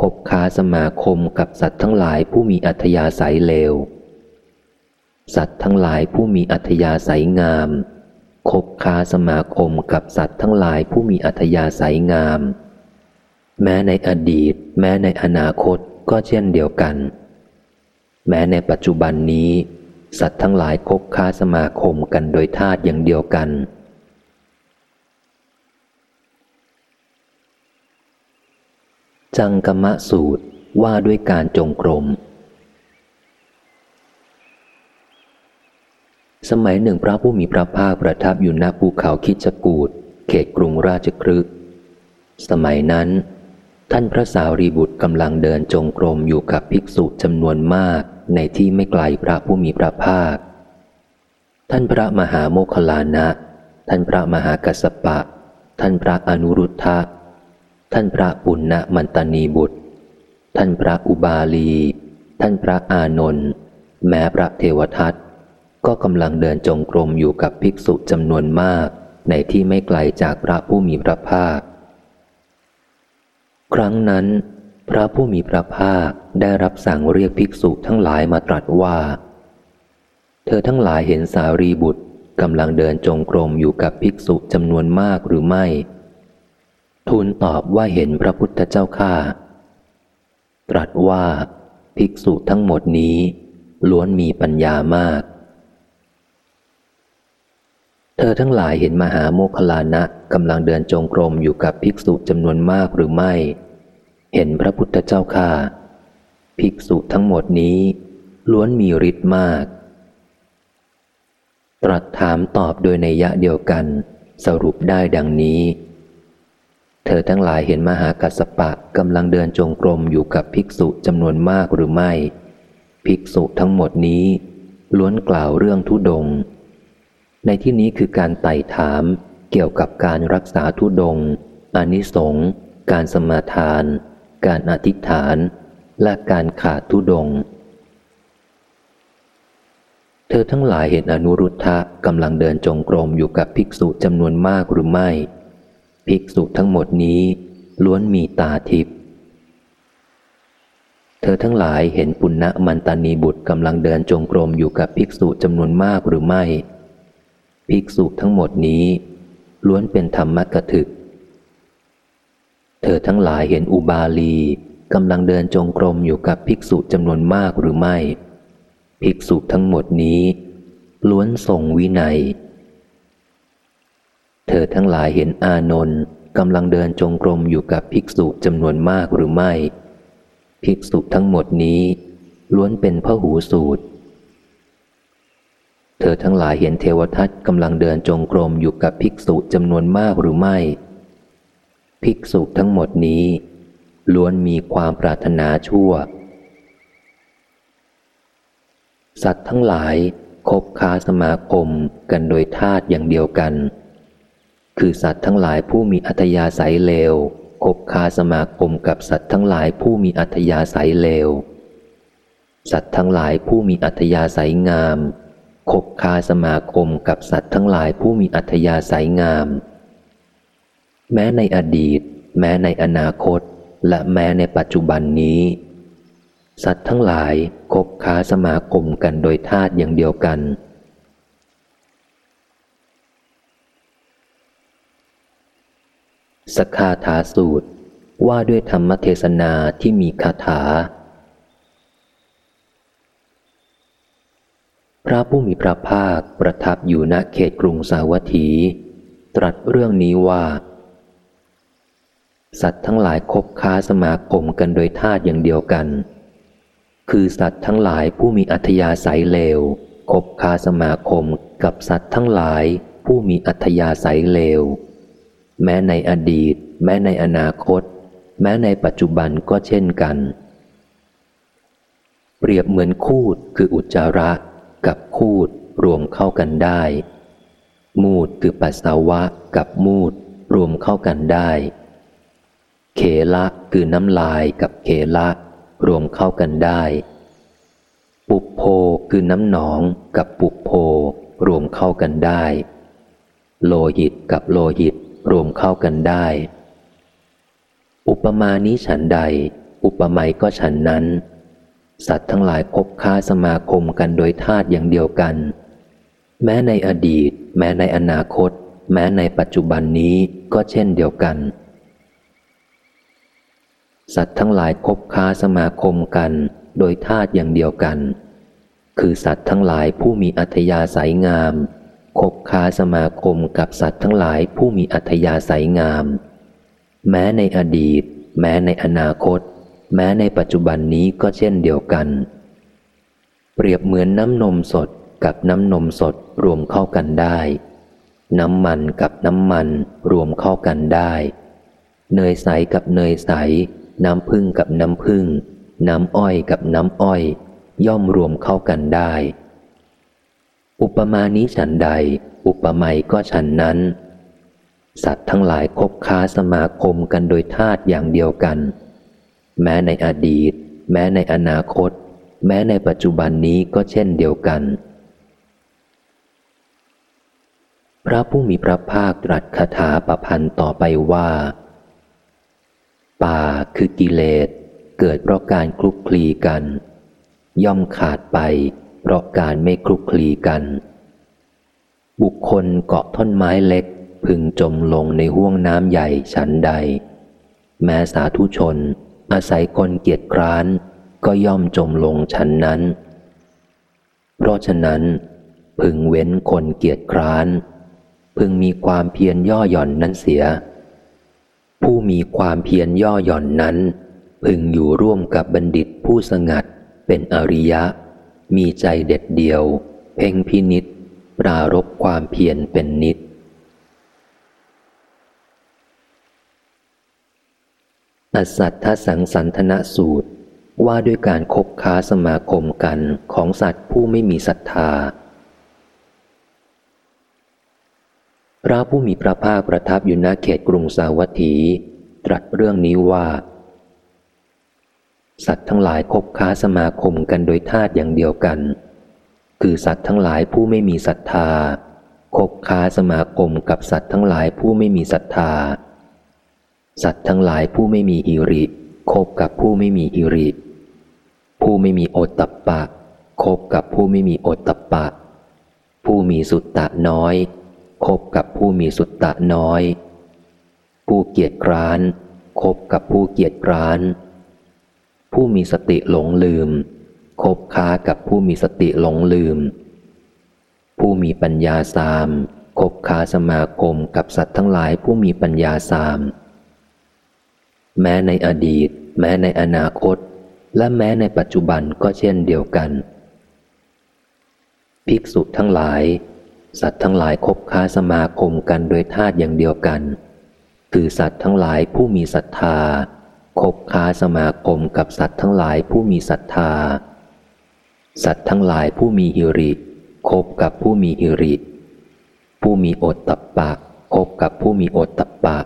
คบค้าสมาคมกับสัตว์ทั้งหลายผู้มีอัธยาศัยเลว สัตว์ทั้งหลายผู้มีอัธยาศัยงาม คบค้าสมาคมกับสัตว์ทั้งหลายผู้มีอัธยาศัยงาม แม้ในอดีต แม้ในอนาคตก็เช่นเดียวกัน แม้ในปัจจุบันนี้ สัตว์ทั้งหลายคบค้าสมาคมกันโดยธาตุอย่างเดียวกัน จังกมะสูตรว่าด้วยการจงกรม สมัยหนึ่งพระผู้มีพระภาคประทับอยู่ณภูเขาคิจกูดเขตกรุงราชครึก สมัยนั้น ท่านพระสาวรีบุตรกำลังเดินจงกรมอยู่กับภิกษุจำนวนมากในที่ไม่ไกลพระผู้มีพระภาค ท่านพระมหาโมคลานะ ท่านพระมหากัสปะ ท่านพระอนุรุทธะ ท่านพระปุณณมันตนีบุตร ท่านพระอุบาลี ท่านพระอานนท์แม้พระเทวทัต ก็กำลังเดินจงกรมอยู่กับภิกษุจำนวนมาก ในที่ไม่ไกลจากพระผู้มีพระภาค ครั้งนั้น พระผู้มีพระภาคได้รับสั่งเรียกภิกษุทั้งหลายมาตรัสว่า เธอทั้งหลายเห็นสารีบุตรกำลังเดินจงกรมอยู่กับภิกษุจำนวนมากหรือไม่ ทูลตอบว่าเห็นพระพุทธเจ้าข้าตรัสว่า ภิกษุทั้งหมดนี้ ล้วนมีปัญญามาก เธอทั้งหลายเห็นมหาโมคลานะกำลังเดินจงกรมอยู่กับภิกษุจำนวนมากหรือไม่ เห็นพระพุทธเจ้าข้าภิกษุทั้งหมดนี้ ล้วนมีฤทธิ์มาก ตรัสถามตอบโดยในยะเดียวกัน สรุปได้ดังนี้ เธอทั้งหลายเห็นมหากัสปะกำลังเดินจงกรมอยู่กับภิกษุจำนวนมากหรือไม่ ภิกษุทั้งหมดนี้ ล้วนกล่าวเรื่องทุดง ในที่นี้คือการไต่ถามเกี่ยวกับการรักษาทุดง อนิสงการสมาทาน การอธิษฐาน และการขาดทุดง เธอทั้งหลายเห็นอนุรุทธะกำลังเดินจงกรมอยู่กับภิกษุจำนวนมากหรือไม่ ภิกษุทั้งหมดนี้ ล้วนมีตาทิพย์เธอทั้งหลายเห็นปุณณมันตานีบุตรกำลังเดินจงกรมอยู่กับภิกษุจำนวนมากหรือไม่ ภิกษุทั้งหมดนี้ ล้วนเป็นธรรมกถึก เธอทั้งหลายเห็นอุบาลีกำลังเดินจงกรมอยู่กับภิกษุจำนวนมากหรือไม่ ภิกษุทั้งหมดนี้ ล้วนทรงวินัย เธอทั้งหลายเห็นอานนท์กำลังเดินจงกรมอยู่กับภิกษุจำนวนมากหรือไม่ ภิกษุทั้งหมดนี้ ล้วนเป็นพระหูสูตร เธอทั้งหลายเห็นเทวทัตกำลังเดินจงกรมอยู่กับภิกษุจำนวนมากหรือไม่ ภิกษุทั้งหมดนี้ ล้วนมีความปรารถนาชั่ว สัตว์ทั้งหลายคบค้าสมาคมกันโดยธาตุอย่างเดียวกัน คือสัตว์ทั้งหลายผู้มีอัธยาศัยเลวคบค้าสมาคมกับสัตว์ทั้งหลายผู้มีอัธยาศัยเลว สัตว์ทั้งหลายผู้มีอัธยาศัยงาม คบคาสมาคมกับสัตว์ทั้งหลายผู้มีอัธยาศัยงาม แม้ในอดีต แม้ในอนาคต และแม้ในปัจจุบันนี้ สัตว์ทั้งหลายคบคาสมาคมกันโดยธาตุอย่างเดียวกัน สคาถาสูตรว่าด้วยธรรมเทศนาที่มีคาถา พระผู้มีพระภาคประทับอยู่ณเขตกรุงสาวัตถี ตรัสเรื่องนี้ว่า สัตว์ทั้งหลายคบค้าสมาคมกันโดยธาตุอย่างเดียวกัน คือสัตว์ทั้งหลายผู้มีอัธยาศัยเลวคบค้าสมาคมกับสัตว์ทั้งหลายผู้มีอัธยาศัยเลว แม้ในอดีต แม้ในอนาคต แม้ในปัจจุบันก็เช่นกัน เปรียบเหมือนคูดคืออุจจาระ กับคูดรวมเข้ากันได้ มูดคือปัสสาวะกับมูดรวมเข้ากันได้ เขละคือน้ำลายกับเขละรวมเข้ากันได้ ปุโพคือน้ำหนองกับปุโพรวมเข้ากันได้ โลหิตกับโลหิตรวมเข้ากันได้ อุปมานี้ฉันใด อุปไมยก็ฉันนั้น สัตว์ทั้งหลายคบค้าสมาคมกันโดยธาตุอย่างเดียวกัน แม้ในอดีต แม้ในอนาคต แม้ในปัจจุบันนี้ก็เช่นเดียวกัน สัตว์ทั้งหลายคบค้าสมาคมกัน โดยธาตุอย่างเดียวกัน คือสัตว์ทั้งหลายผู้มีอัธยาศัยงามคบค้าสมาคมกับสัตว์ทั้งหลายผู้มีอัธยาศัยงาม แม้ในอดีต แม้ในอนาคต แม้ในปัจจุบันนี้ก็เช่นเดียวกัน เปรียบเหมือนน้ำนมสดกับน้ำนมสดรวมเข้ากันได้ น้ำมันกับน้ำมันรวมเข้ากันได้ เนยใสกับเนยใส น้ำพึ่งกับน้ำพึ่ง น้ำอ้อยกับน้ำอ้อย ย่อมรวมเข้ากันได้ อุปมานี้ฉันใด อุปไมยก็ฉันนั้น สัตว์ทั้งหลายคบค้าสมาคมกันโดยธาตุอย่างเดียวกัน แม้ในอดีต แม้ในอนาคต แม้ในปัจจุบันนี้ก็เช่นเดียวกัน พระผู้มีพระภาคตรัสคาถาประพันธ์ต่อไปว่า ป่าคือกิเลสเกิดเพราะการคลุกคลีกัน ย่อมขาดไป เพราะการไม่คลุกคลีกัน บุคคลเกาะท่อนไม้เล็ก พึงจมลงในห้วงน้ำใหญ่ฉันใด แม้สาธุชน อาศัยคนเกียจคร้านก็ย่อมจมลงฉันนั้น เพราะฉะนั้น พึงเว้นคนเกียจคร้าน พึงมีความเพียรย่อหย่อนนั้นเสีย ผู้มีความเพียรย่อหย่อนนั้น พึงอยู่ร่วมกับบัณฑิตผู้สงัดเป็นอริยะ มีใจเด็ดเดียว เพ่งพินิษปรารบความเพียรเป็นนิด อสัตทสังสันทนะสูตรว่าด้วยการคบค้าสมาคมกันของสัตว์ผู้ไม่มีศรัทธา พระผู้มีพระภาคประทับอยู่ณเขตกรุงสาวัตถี ตรัสเรื่องนี้ว่า สัตว์ทั้งหลายคบค้าสมาคมกันโดยธาตุอย่างเดียวกัน คือสัตว์ทั้งหลายผู้ไม่มีศรัทธาคบค้าสมาคมกับสัตว์ทั้งหลายผู้ไม่มีศรัทธา สัตว์ทั้งหลายผู้ไม่มีอิริคบกับผู้ไม่มีอิริ ผู้ไม่มีโอตตัปะคบกับผู้ไม่มีโอตตัปปะ ผู้มีสุตตะน้อย คบกับผู้มีสุตตะน้อย ผู้เกียจคร้าน คบกับผู้เกียจคร้าน ผู้มีสติหลงลืม คบค้ากับผู้มีสติหลงลืม ผู้มีปัญญาสาม คบค้าสมาคมกับสัตว์ทั้งหลายผู้มีปัญญาสาม แม้ในอดีต แม้ในอนาคต และแม้ในปัจจุบันก็เช่นเดียวกัน ภิกษุทั้งหลาย สัตว์ทั้งหลายคบค้าสมาคมกันโดยธาตุอย่างเดียวกัน คือสัตว์ทั้งหลายผู้มีศรัทธาคบค้าสมาคมกับสัตว์ทั้งหลายผู้มีศรัทธา สัตว์ทั้งหลายผู้มีหิริคบกับผู้มีหิริ ผู้มีโอตตัปะคบกับผู้มีโอตตัปปะ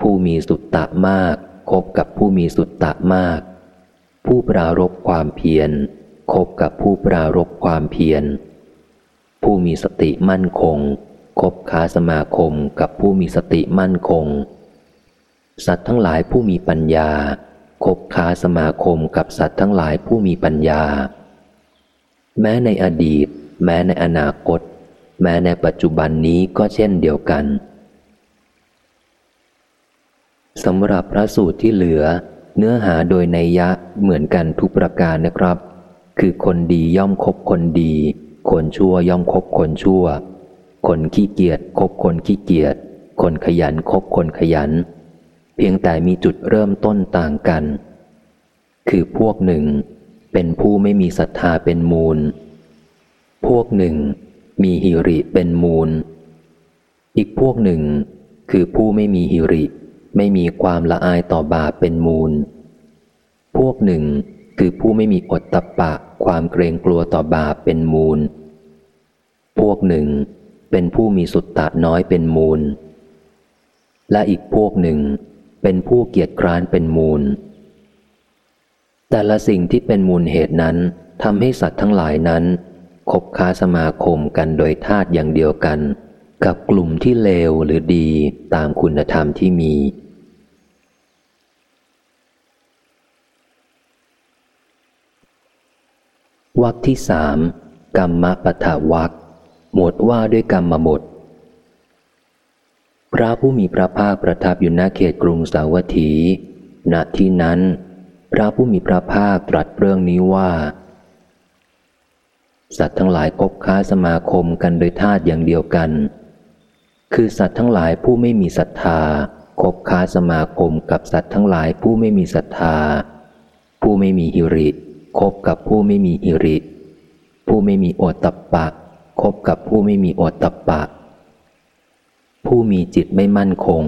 ผู้มีสุตตะมากคบกับผู้มีสุตตะมาก ผู้ปรารบความเพียรคบกับผู้ปรารบความเพียร ผู้มีสติมั่นคง คบค้าสมาคมกับผู้มีสติมั่นคง สัตว์ทั้งหลายผู้มีปัญญา คบค้าสมาคมกับสัตว์ทั้งหลายผู้มีปัญญา แม้ในอดีต แม้ในอนาคต แม้ในปัจจุบันนี้ก็เช่นเดียวกัน สำหรับพระสูตรที่เหลือ เนื้อหาโดยในยะเหมือนกันทุกประการนะครับ คือคนดีย่อมคบคนดี คนชั่วย่อมคบคนชั่ว คนขี้เกียจคบคนขี้เกียจคนขยันคบคนขยัน เพียงแต่มีจุดเริ่มต้นต่างกัน คือพวกหนึ่ง เป็นผู้ไม่มีศรัทธาเป็นมูล พวกหนึ่ง มีหิริเป็นมูล อีกพวกหนึ่ง คือผู้ไม่มีหิริ ไม่มีความละอายต่อบาปเป็นมูล พวกหนึ่งคือผู้ไม่มีอดตปะความเกรงกลัวต่อบาปเป็นมูล พวกหนึ่งเป็นผู้มีสุตตะน้อยเป็นมูล และอีกพวกหนึ่งเป็นผู้เกียจคร้านเป็นมูล แต่ละสิ่งที่เป็นมูลเหตุนั้นทำให้สัตว์ทั้งหลายนั้นคบค้าสมาคมกันโดยธาตุอย่างเดียวกัน กับกลุ่มที่เลวหรือดีตามคุณธรรมที่มีวรรคที่สามกรรมปฐาวรรคหมวดว่าด้วยกรรมบท พระผู้มีพระภาคประทับอยู่ณเขตกรุงสาวัตถี ณที่นั้น พระผู้มีพระภาคตรัสเรื่องนี้ว่า สัตว์ทั้งหลายคบค้าสมาคมกันโดยธาตุอย่างเดียวกัน คือสัตว์ทั้งหลายผู้ไม่มีศรัทธาคบค้าสมาคมกับสัตว์ทั้งหลายผู้ไม่มีศรัทธา ผู้ไม่มีหิริคบกับผู้ไม่มีหิริ ผู้ไม่มีโอตตะปะคบกับผู้ไม่มีโอตตะปะ ผู้มีจิตไม่มั่นคง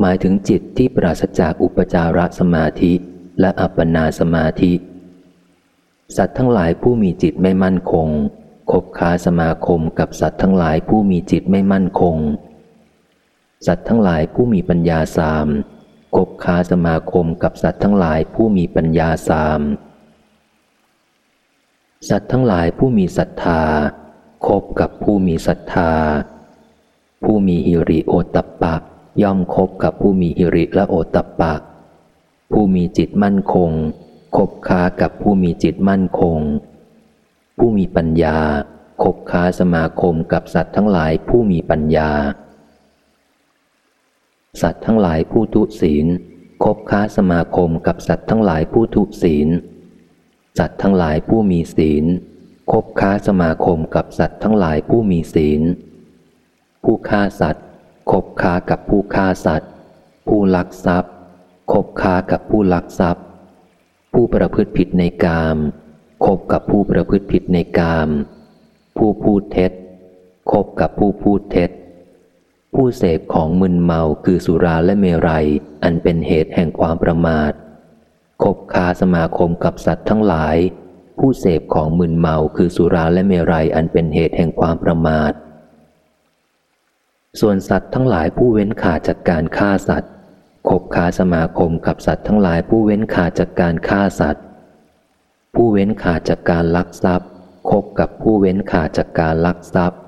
หมายถึงจิตที่ปราศจากอุปจารสมาธิและอัปปนาสมาธิ สัตว์ทั้งหลายผู้มีจิตไม่มั่นคง คบค้าสมาคมกับสัตว์ทั้งหลายผู้มีจิตไม่มั่นคง สัตว์ทั้งหลายผู้มีปัญญาสามคบค้าสมาคมกับสัตว์ทั้งหลายผู้มีปัญญาสาม สัตว์ทั้งหลายผู้มีศรัทธา คบกับผู้มีศรัทธา ผู้มีหิริโอตตะปะย่อมคบกับผู้มีหิริและโอตตะปะ ผู้มีจิตมั่นคง คบค้ากับผู้มีจิตมั่นคง ผู้มีปัญญาคบค้าสมาคมกับสัตว์ทั้งหลายผู้มีปัญญา สัตว์ทั้งหลายผู้ทุศีล คบค้าสมาคมกับสัตว์ทั้งหลายผู้ทุศีล สัตว์ทั้งหลายผู้มีศีล คบค้าสมาคมกับสัตว์ทั้งหลายผู้มีศีล ผู้ฆ่าสัตว์ คบค้ากับผู้ฆ่าสัตว์ ผู้ลักทรัพย์ คบค้ากับผู้ลักทรัพย์ ผู้ประพฤติผิดในกาม คบกับผู้ประพฤติผิดในกาม ผู้พูดเท็จ คบกับผู้พูดเท็จ ผู้เสพของมึนเมาคือสุราและเมรัยอันเป็นเหตุแห่งความประมาท คบคาสมาคมกับสัตว์ทั้งหลาย ผู้เสพของมึนเมาคือสุราและเมรัยอันเป็นเหตุแห่งความประมาท ส่วนสัตว์ทั้งหลายผู้เว้นขาดจากการฆ่าสัตว์คบคาสมาคมกับสัตว์ทั้งหลายผู้เว้นขาดจากการฆ่าสัตว์ ผู้เว้นขาดจากการลักทรัพย์ คบกับผู้เว้นขาดจากการลักทรัพย์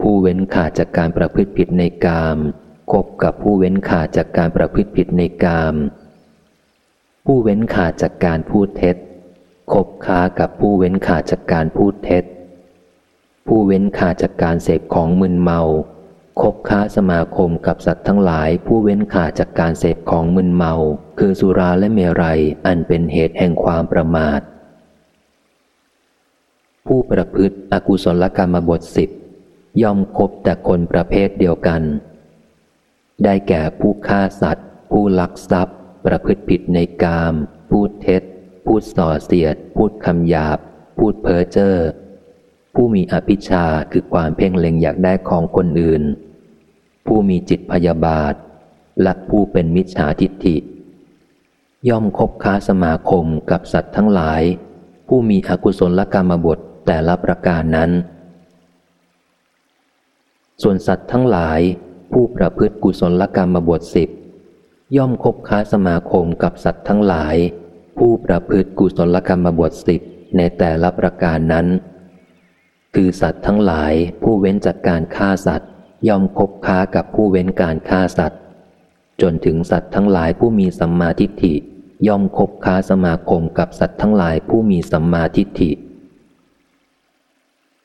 ผู้เว้นขาดจากการประพฤติผิดในกามคบกับผู้เว้นขาดจากการประพฤติผิดในกาม ผู้เว้นขาดจากการพูดเท็จคบค้ากับผู้เว้นขาดจากการพูดเท็จ ผู้เว้นขาดจากการเสพของมึนเมา คบค้าสมาคมกับสัตว์ทั้งหลายผู้เว้นขาดจากการเสพของมึนเมา คือสุราและเมรัยอันเป็นเหตุแห่งความประมาท ผู้ประพฤติอกุศลกรรมบทสิบย่อมคบแต่คนประเภทเดียวกัน ได้แก่ผู้ฆ่าสัตว์ ผู้ลักทรัพย์ ประพฤติผิดในกาม พูดเท็จ พูดส่อเสียด พูดคำหยาบ พูดเพ้อเจ้อ ผู้มีอภิชาคือความเพ่งเล็งอยากได้ของคนอื่น ผู้มีจิตพยาบาท และผู้เป็นมิจฉาทิฏฐิ ย่อมคบค้าสมาคมกับสัตว์ทั้งหลาย ผู้มีอกุศลกรรมบทแต่ละประการนั้น ส่วนสัตว์ทั้งหลายผู้ประพฤติกุศลกรรมบทสิบย่อมคบค้าสมาคมกับสัตว์ทั้งหลาย ผู้ประพฤติกุศลกรรมบทสิบในแต่ละประการนั้น คือสัตว์ทั้งหลายผู้เว้นจากการฆ่าสัตว์ ย่อมคบค้ากับผู้เว้นการฆ่าสัตว์ จนถึงสัตว์ทั้งหลายผู้มีสัมมาทิฏฐิ ย่อมคบค้าสมาคมกับสัตว์ทั้งหลายผู้มีสัมมาทิฏฐิ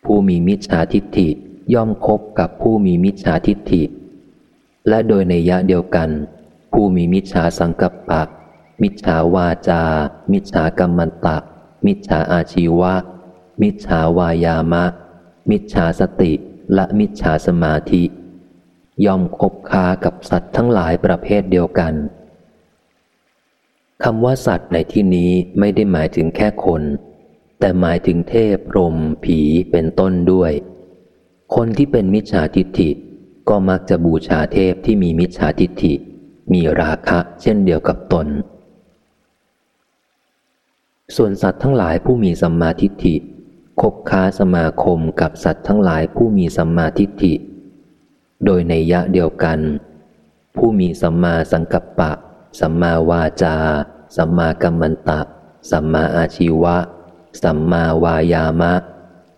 ผู้มีมิจฉาทิฏฐิย่อมคบกับผู้มีมิจฉาทิฏฐิ และโดยในยะเดียวกัน ผู้มีมิจฉาสังกัปปะมิจฉาวาจา มิจฉากรรมันตะ มิจฉาอาชีวะ มิจฉาวายามะ มิจฉาสติและมิจฉาสมาธิ ย่อมคบค้ากับสัตว์ทั้งหลายประเภทเดียวกันคำว่าสัตว์ในที่นี้ไม่ได้หมายถึงแค่คน แต่หมายถึงเทพรม ผีเป็นต้นด้วย คนที่เป็นมิจฉาทิฏฐิ ก็มักจะบูชาเทพที่มีมิจฉาทิฏฐิ มีราคะเช่นเดียวกับตน ส่วนสัตว์ทั้งหลายผู้มีสัมมาทิฏฐิ คบค้าสมาคมกับสัตว์ทั้งหลายผู้มีสัมมาทิฏฐิ โดยในยะเดียวกัน ผู้มีสัมมาสังกัปปะ สัมมาวาจา สัมมากัมมันตะ สัมมาอาชีวะ สัมมาวายามะ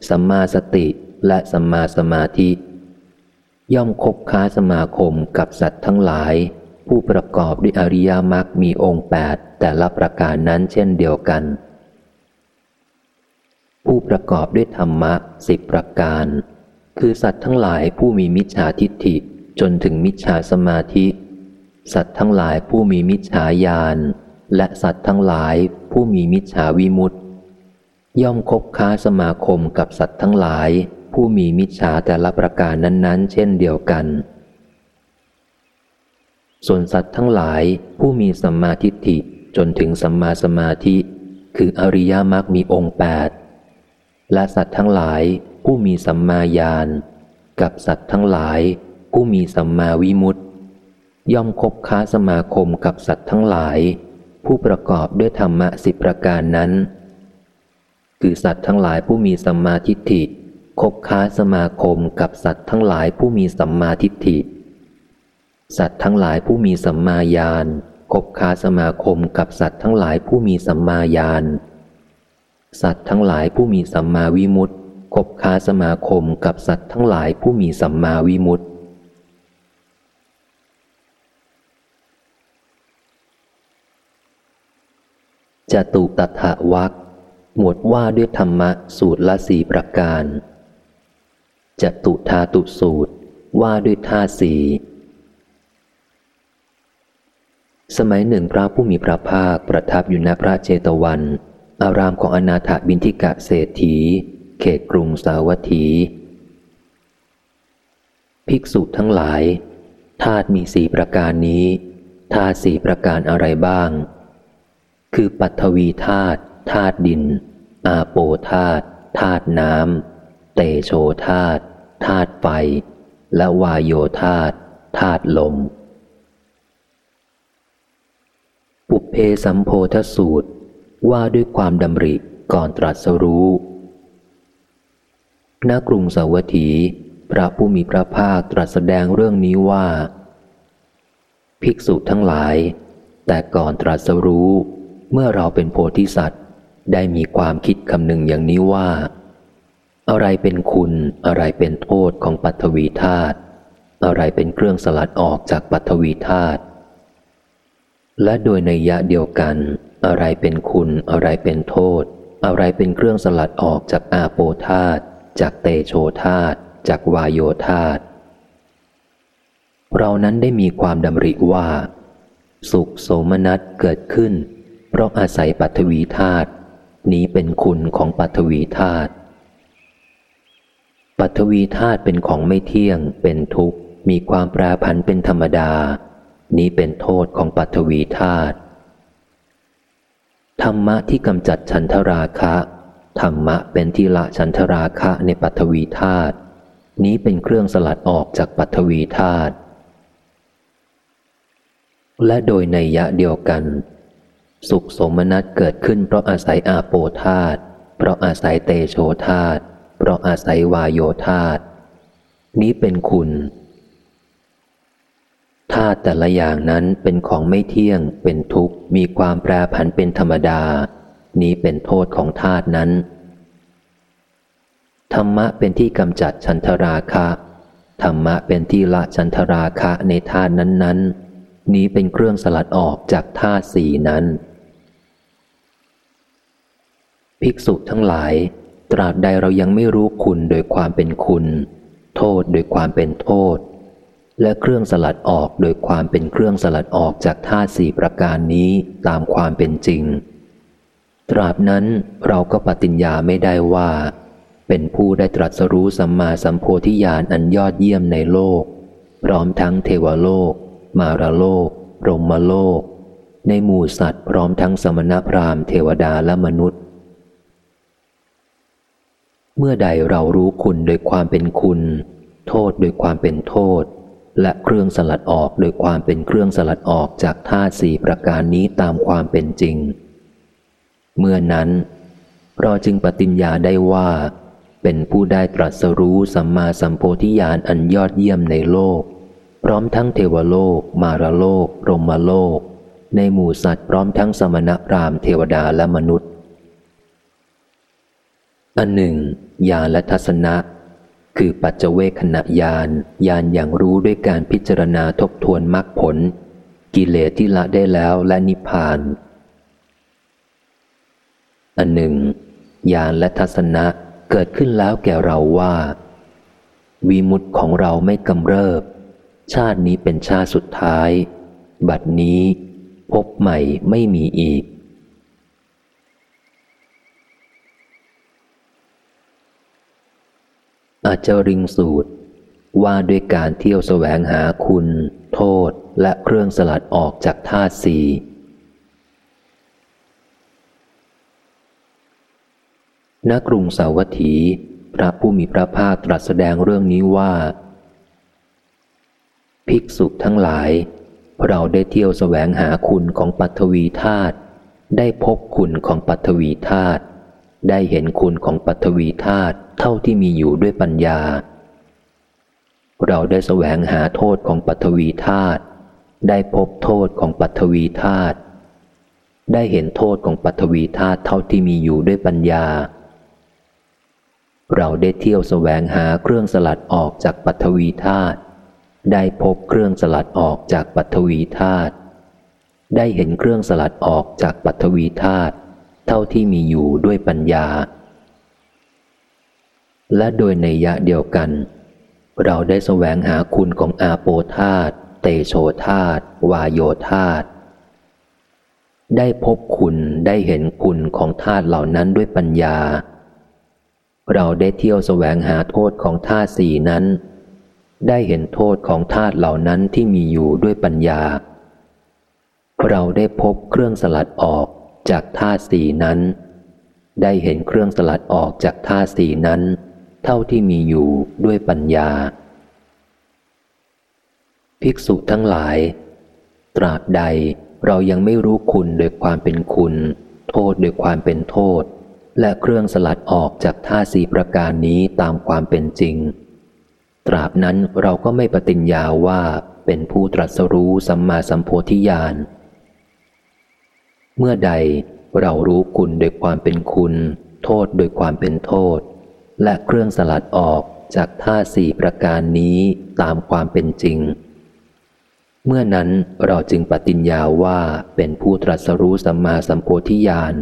สัมมาสติและสัมมาสมาธิ ย่อมคบค้าสมาคมกับสัตว์ทั้งหลาย ผู้ประกอบด้วยอริยมรรคมีองค์แปดแต่ละประการนั้นเช่นเดียวกัน ผู้ประกอบด้วยธรรมะสิบประการ คือสัตว์ทั้งหลายผู้มีมิจฉาทิฏฐิจนถึงมิจฉาสมาธิ สัตว์ทั้งหลายผู้มีมิจฉาญาณและสัตว์ทั้งหลายผู้มีมิจฉาวิมุตติย่อมคบค้าสมาคมกับสัตว์ทั้งหลาย ผู้มีมิจฉาแต่ละประการนั้น ๆ เช่นเดียวกัน ส่วนสัตว์ทั้งหลายผู้มีสัมมาทิฏฐิจนถึงสัมมาสมาธิ คืออริยมรรคมีองค์แปด และสัตว์ทั้งหลายผู้มีสัมมาญาณกับสัตว์ทั้งหลายผู้มีสัมมาวิมุตติย่อมคบค้าสมาคมกับสัตว์ทั้งหลาย ผู้ประกอบด้วยธรรมะสิบประการนั้น คือสัตว์ทั้งหลายผู้มีสัมมาทิฏฐิคบค้าสมาคมกับสัตว์ทั้งหลายผู้มีสัมมาทิฏฐิ สัตว์ทั้งหลายผู้มีสัมมาญาณคบค้าสมาคมกับสัตว์ทั้งหลายผู้มีสัมมาญาณ สัตว์ทั้งหลายผู้มีสัมมาวิมุตติคบค้าสมาคมกับสัตว์ทั้งหลายผู้มีสัมมาวิมุตติจตุตถะวักหมวดว่าด้วยธรรมะสูตรละสี่ประการจตุธาตุสูตรว่าด้วยท่าสีสมัยหนึ่งพระผู้มีพระภาคประทับอยู่ณพระเจตวัน อารามของอนาถบินทิกะเศรษฐี เขตกรุงสาวัตถี ภิกษุทั้งหลายธาตุมีสี่ประการนี้ธาตุสี่ประการอะไรบ้าง คือปัทวีธาตุธาตุดิน อาโปธาตุธาตุน้ำเตโชธาตุธาตุไฟ และวายโยธาตุธาตุลม ปุเพสัมโพธสูตร ว่าด้วยความดำริก่อนตรัสรู้ณกรุงสาวัตถี พระผู้มีพระภาคตรัสแสดงเรื่องนี้ว่า ภิกษุทั้งหลาย แต่ก่อนตรัสรู้ เมื่อเราเป็นโพธิสัตว์ ได้มีความคิดคำหนึ่งอย่างนี้ว่า อะไรเป็นคุณอะไรเป็นโทษของปัทวีธาตุอะไรเป็นเครื่องสลัดออกจากปัทวีธาตุ และโดยในยะเดียวกัน อะไรเป็นคุณ อะไรเป็นโทษ อะไรเป็นเครื่องสลัดออกจากอาโปธาตจากเตโชธาตจากวายโยธาตเรานั้นได้มีความดำริว่า สุขโสมนัสเกิดขึ้น เพราะอาศัยปัทวีธาตุนี้เป็นคุณของปัทวีธาตุปัทวีธาตุเป็นของไม่เที่ยง เป็นทุกข์ มีความแปรผันเป็นธรรมดา นี้เป็นโทษของปัทวีธาตุธรรมะที่กำจัดฉันทราคะ ธรรมะเป็นที่ละฉันทราคะในปัทวีธาตุนี้เป็นเครื่องสลัดออกจากปัทวีธาตุและโดยในยะเดียวกัน สุขสมนัตเกิดขึ้นเพราะอาศัยอาโปธาตเพราะอาศัยเตโชธาตเพราะอาศัยวายโยธาตนี้เป็นคุณ ธาตุแต่ละอย่างนั้นเป็นของไม่เที่ยง เป็นทุกข์ มีความแปรผันเป็นธรรมดา นี้เป็นโทษของธาตุนั้น ธรรมะเป็นที่กำจัดชันทราคะ ธรรมะเป็นที่ละชันทราคะในธาตุนั้นๆ นี้เป็นเครื่องสลัดออกจากธาตุสีนั้น ภิกษุทั้งหลาย ตราบใดเรายังไม่รู้คุณโดยความเป็นคุณ โทษโดยความเป็นโทษ และเครื่องสลัดออกโดยความเป็นเครื่องสลัดออกจากธาตุสี่ประการนี้ตามความเป็นจริง ตราบนั้นเราก็ปฏิญญาไม่ได้ว่า เป็นผู้ได้ตรัสรู้สัมมาสัมโพธิญาณอันยอดเยี่ยมในโลก พร้อมทั้งเทวโลก มารโลกรมโลก ในหมู่สัตว์พร้อมทั้งสมณพราหมณ์เทวดาและมนุษย์ เมื่อใดเรารู้คุณโดยความเป็นคุณ โทษโดยความเป็นโทษ และเครื่องสลัดออกโดยความเป็นเครื่องสลัดออกจากธาตุสี่ประการนี้ตามความเป็นจริง เมื่อนั้น เราจึงปฏิญญาได้ว่า เป็นผู้ได้ตรัสรู้สัมมาสัมโพธิญาณอันยอดเยี่ยมในโลก พร้อมทั้งเทวโลก มารโลกรมโลก ในหมู่สัตว์พร้อมทั้งสมณพราหมณ์เทวดาและมนุษย์ อันหนึ่งญาณและทัศนะ คือปัจเจเวขณะญาณญาณอย่างรู้ด้วยการพิจารณาทบทวนมรรคผล กิเลสที่ละได้แล้วและนิพพาน อันหนึ่งญาณและทัศนะเกิดขึ้นแล้วแก่เราว่า วีมุตของเราไม่กำเริบ ชาตินี้เป็นชาติสุดท้าย บัดนี้พบใหม่ไม่มีอีก อาจริงสูตร ว่าด้วยการเที่ยวแสวงหาคุณ โทษและเครื่องสลัดออกจากธาตุสี่ณกรุงสาวัตถี พระผู้มีพระภาคตรัสแสดงเรื่องนี้ว่า ภิกษุทั้งหลาย เราได้เที่ยวแสวงหาคุณของปัทวีธาตุได้พบคุณของปัทวีธาตุ ได้เห็นคุณของปัทวีธาตุเท่าที่มีอยู่ด้วยปัญญา เราได้แสวงหาโทษของปัทวีธาตุได้พบโทษของปัทวีธาตุได้เห็นโทษของปัทวีธาตุเท่าที่มีอยู่ด้วยปัญญา เราได้เที่ยวแสวงหาเครื่องสลัดออกจากปัทวีธาตุได้พบเครื่องสลัดออกจากปัทวีธาตุได้เห็นเครื่องสลัดออกจากปัทวีธาตุ เท่าที่มีอยู่ด้วยปัญญา และโดยในยะเดียวกัน เราได้แสวงหาคุณของอาโปธาตเตโชธาตวายโยธาตได้พบคุณได้เห็นคุณของธาตุเหล่านั้นด้วยปัญญา เราได้เที่ยวแสวงหาโทษของธาตุสี่นั้น ได้เห็นโทษของธาตุเหล่านั้นที่มีอยู่ด้วยปัญญา เราได้พบเครื่องสลัดออก จากธาตุสีนั้น ได้เห็นเครื่องสลัดออกจากธาตุสีนั้น เท่าที่มีอยู่ด้วยปัญญา ภิกษุทั้งหลาย ตราบใดเรายังไม่รู้คุณโดยความเป็นคุณ โทษโดยความเป็นโทษ และเครื่องสลัดออกจากท่าสีประการนี้ตามความเป็นจริง ตราบนั้นเราก็ไม่ปฏิญญาว่าเป็นผู้ตรัสรู้สัมมาสัมโพธิญาณ เมื่อใดเรารู้คุณโดยความเป็นคุณ โทษโดยความเป็นโทษ และเครื่องสลัดออกจากท่าสี่ประการนี้ตามความเป็นจริง เมื่อนั้นเราจึงปฏิญญาว่าเป็นผู้ตรัสรู้สัมมาสัมโพธิญาณ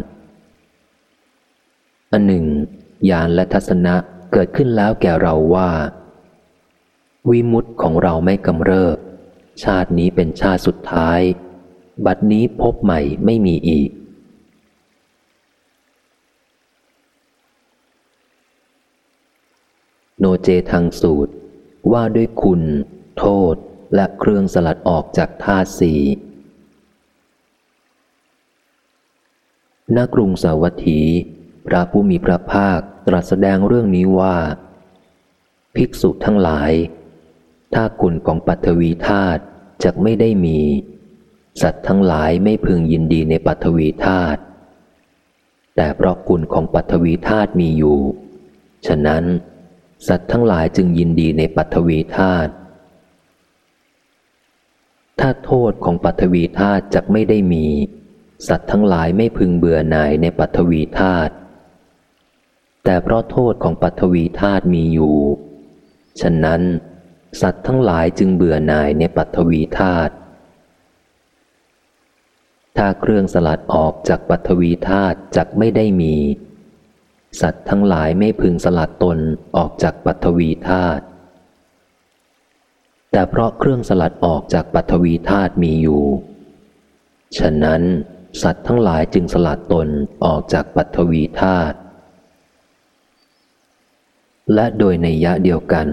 อันหนึ่งญาณและทัศนะเกิดขึ้นแล้วแก่เราว่า วิมุตของเราไม่กำเริบ ชาตินี้เป็นชาติสุดท้าย บัดนี้พบใหม่ไม่มีอีก โนเจทางสูตร ว่าด้วยคุณ โทษและเครื่องสลัดออกจากธาตุสีนกรุงสาวัตถี พระผู้มีพระภาคตรัสแสดงเรื่องนี้ว่า ภิกษุทั้งหลาย ถ้าคุณของปัทวีธาตุจะไม่ได้มี สัตว์ทั้งหลายไม่พึงยินดีในปัทวีธาตุแต่เพราะคุณของปัทวีธาตุมีอยู่ ฉะนั้น สัตว์ทั้งหลายจึงยินดีในปัทวีธาตุถ้าโทษของปัทวีธาตุจะไม่ได้มี สัตว์ทั้งหลายไม่พึงเบื่อหน่ายในปัทวีธาตุแต่เพราะโทษของปัทวีธาตุมีอยู่ ฉะนั้น สัตว์ทั้งหลายจึงเบื่อหน่ายในปัทวีธาตุ ถ้าเครื่องสลัดออกจากปัทวีธาตุจักไม่ได้มี สัตว์ทั้งหลายไม่พึงสลัดตนออกจากปัทวีธาตุแต่เพราะเครื่องสลัดออกจากปัทวีธาตุมีอยู่ ฉะนั้น สัตว์ทั้งหลายจึงสลัดตนออกจากปัทวีธาตุและโดยในยะเดียวกัน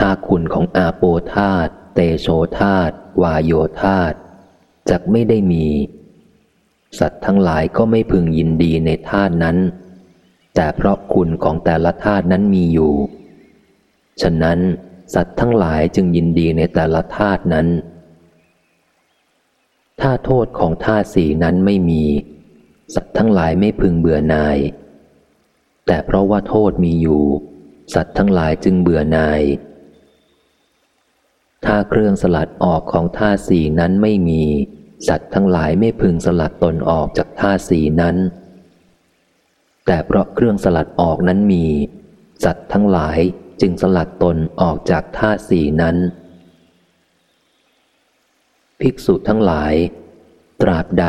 ถ้าคุณของอาโปธาตุเตโชธาตุวายโยธาตุจักไม่ได้มี สัตว์ทั้งหลายก็ไม่พึงยินดีในธาตุนั้น แต่เพราะคุณของแต่ละธาตุนั้นมีอยู่ ฉะนั้น สัตว์ทั้งหลายจึงยินดีในแต่ละธาตุนั้น ถ้าโทษของธาตุสีนั้นไม่มี สัตว์ทั้งหลายไม่พึงเบื่อหน่าย แต่เพราะว่าโทษมีอยู่ สัตว์ทั้งหลายจึงเบื่อหน่าย ถ้าเครื่องสลัดออกของธาตุสีนั้นไม่มี สัตว์ทั้งหลายไม่พึงสลัดตนออกจากธาสีนั้น แต่เพราะเครื่องสลัดออกนั้นมี สัตว์ทั้งหลายจึงสลัดตนออกจากธาสีนั้น ภิกษุทั้งหลาย ตราบใด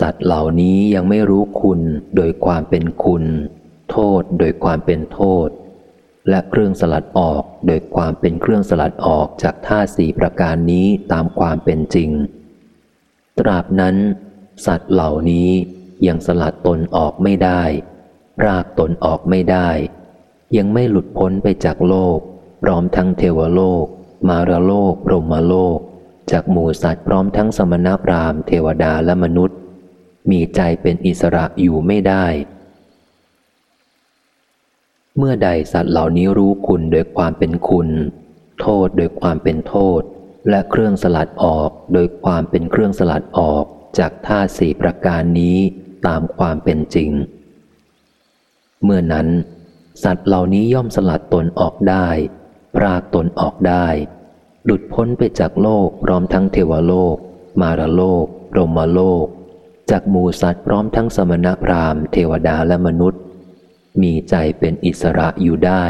สัตว์เหล่านี้ยังไม่รู้คุณโดยความเป็นคุณ โทษโดยความเป็นโทษ และเครื่องสลัดออกโดยความเป็นเครื่องสลัดออกจากธาสี่ประการนี้ตามความเป็นจริง ตราบนั้น สัตว์เหล่านี้ยังสลัดตนออกไม่ได้ รากตนออกไม่ได้ ยังไม่หลุดพ้นไปจากโลก พร้อมทั้งเทวโลก มารโลกรมโลก จากหมู่สัตว์พร้อมทั้งสมณพราหมณ์เทวดาและมนุษย์ มีใจเป็นอิสระอยู่ไม่ได้ เมื่อใดสัตว์เหล่านี้รู้คุณโดยความเป็นคุณ โทษโดยความเป็นโทษ และเครื่องสลัดออกโดยความเป็นเครื่องสลัดออกจากท่าสี่ประการนี้ตามความเป็นจริง เมื่อนั้น สัตว์เหล่านี้ย่อมสลัดตนออกได้ ปรากตนออกได้ หลุดพ้นไปจากโลกพร้อมทั้งเทวโลก มารโลกรมโลก จากหมูสัตว์พร้อมทั้งสมณพราหมณ์เทวดาและมนุษย์ มีใจเป็นอิสระอยู่ได้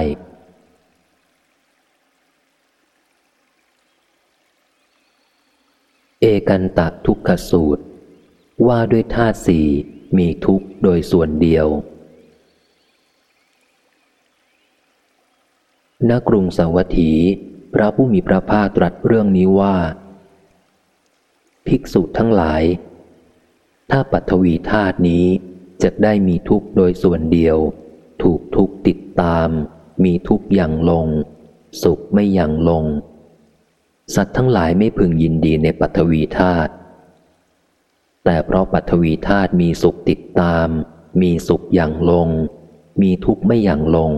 เอกันตะทุกขสูตร ว่าด้วยธาตุสี่มีทุกโดยส่วนเดียว ณ กรุงสาวัตถี พระผู้มีพระภาคตรัสเรื่องนี้ว่า ภิกษุทั้งหลาย ถ้าปัทวีธาตุนี้จะได้มีทุกโดยส่วนเดียว ถูกทุกติดตาม มีทุกอย่างลง สุขไม่อย่างลง สัตว์ทั้งหลายไม่พึงยินดีในปัทวีธาตุ แต่เพราะปัทวีธาตุมีสุขติดตาม มีสุขอย่างลง มีทุกข์ไม่อย่างลง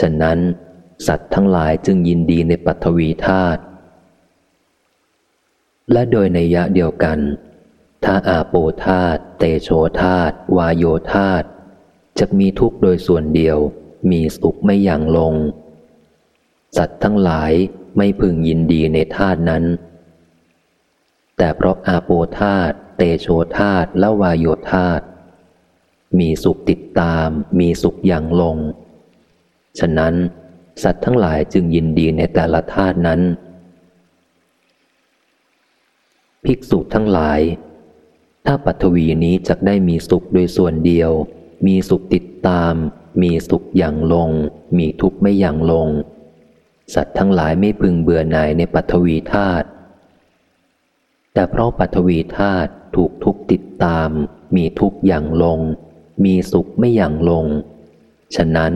ฉะนั้น สัตว์ทั้งหลายจึงยินดีในปัทวีธาตุ และโดยในยะเดียวกัน ถ้าอาโปธาตุ เตโชธาตุ วายโยธาตุจะมีทุกข์โดยส่วนเดียว มีสุขไม่อย่างลง สัตว์ทั้งหลาย ไม่พึงยินดีในธาตุนั้น แต่เพราะอาโปธาตเตโชธาตและวายโยธาตมีสุขติดตาม มีสุขอย่างลง ฉะนั้น สัตว์ทั้งหลายจึงยินดีในแต่ละธาตุนั้น ภิกษุทั้งหลาย ถ้าปัทวีนี้จะได้มีสุขโดยส่วนเดียว มีสุขติดตาม มีสุขอย่างลง มีทุกข์ไม่อย่างลง สัตว์ทั้งหลายไม่พึงเบื่อหน่ายในปัทวีธาตุแต่เพราะปัทวีธาตุถูกทุกติดตาม มีทุกอย่างลง มีสุขไม่อย่างลง ฉะนั้น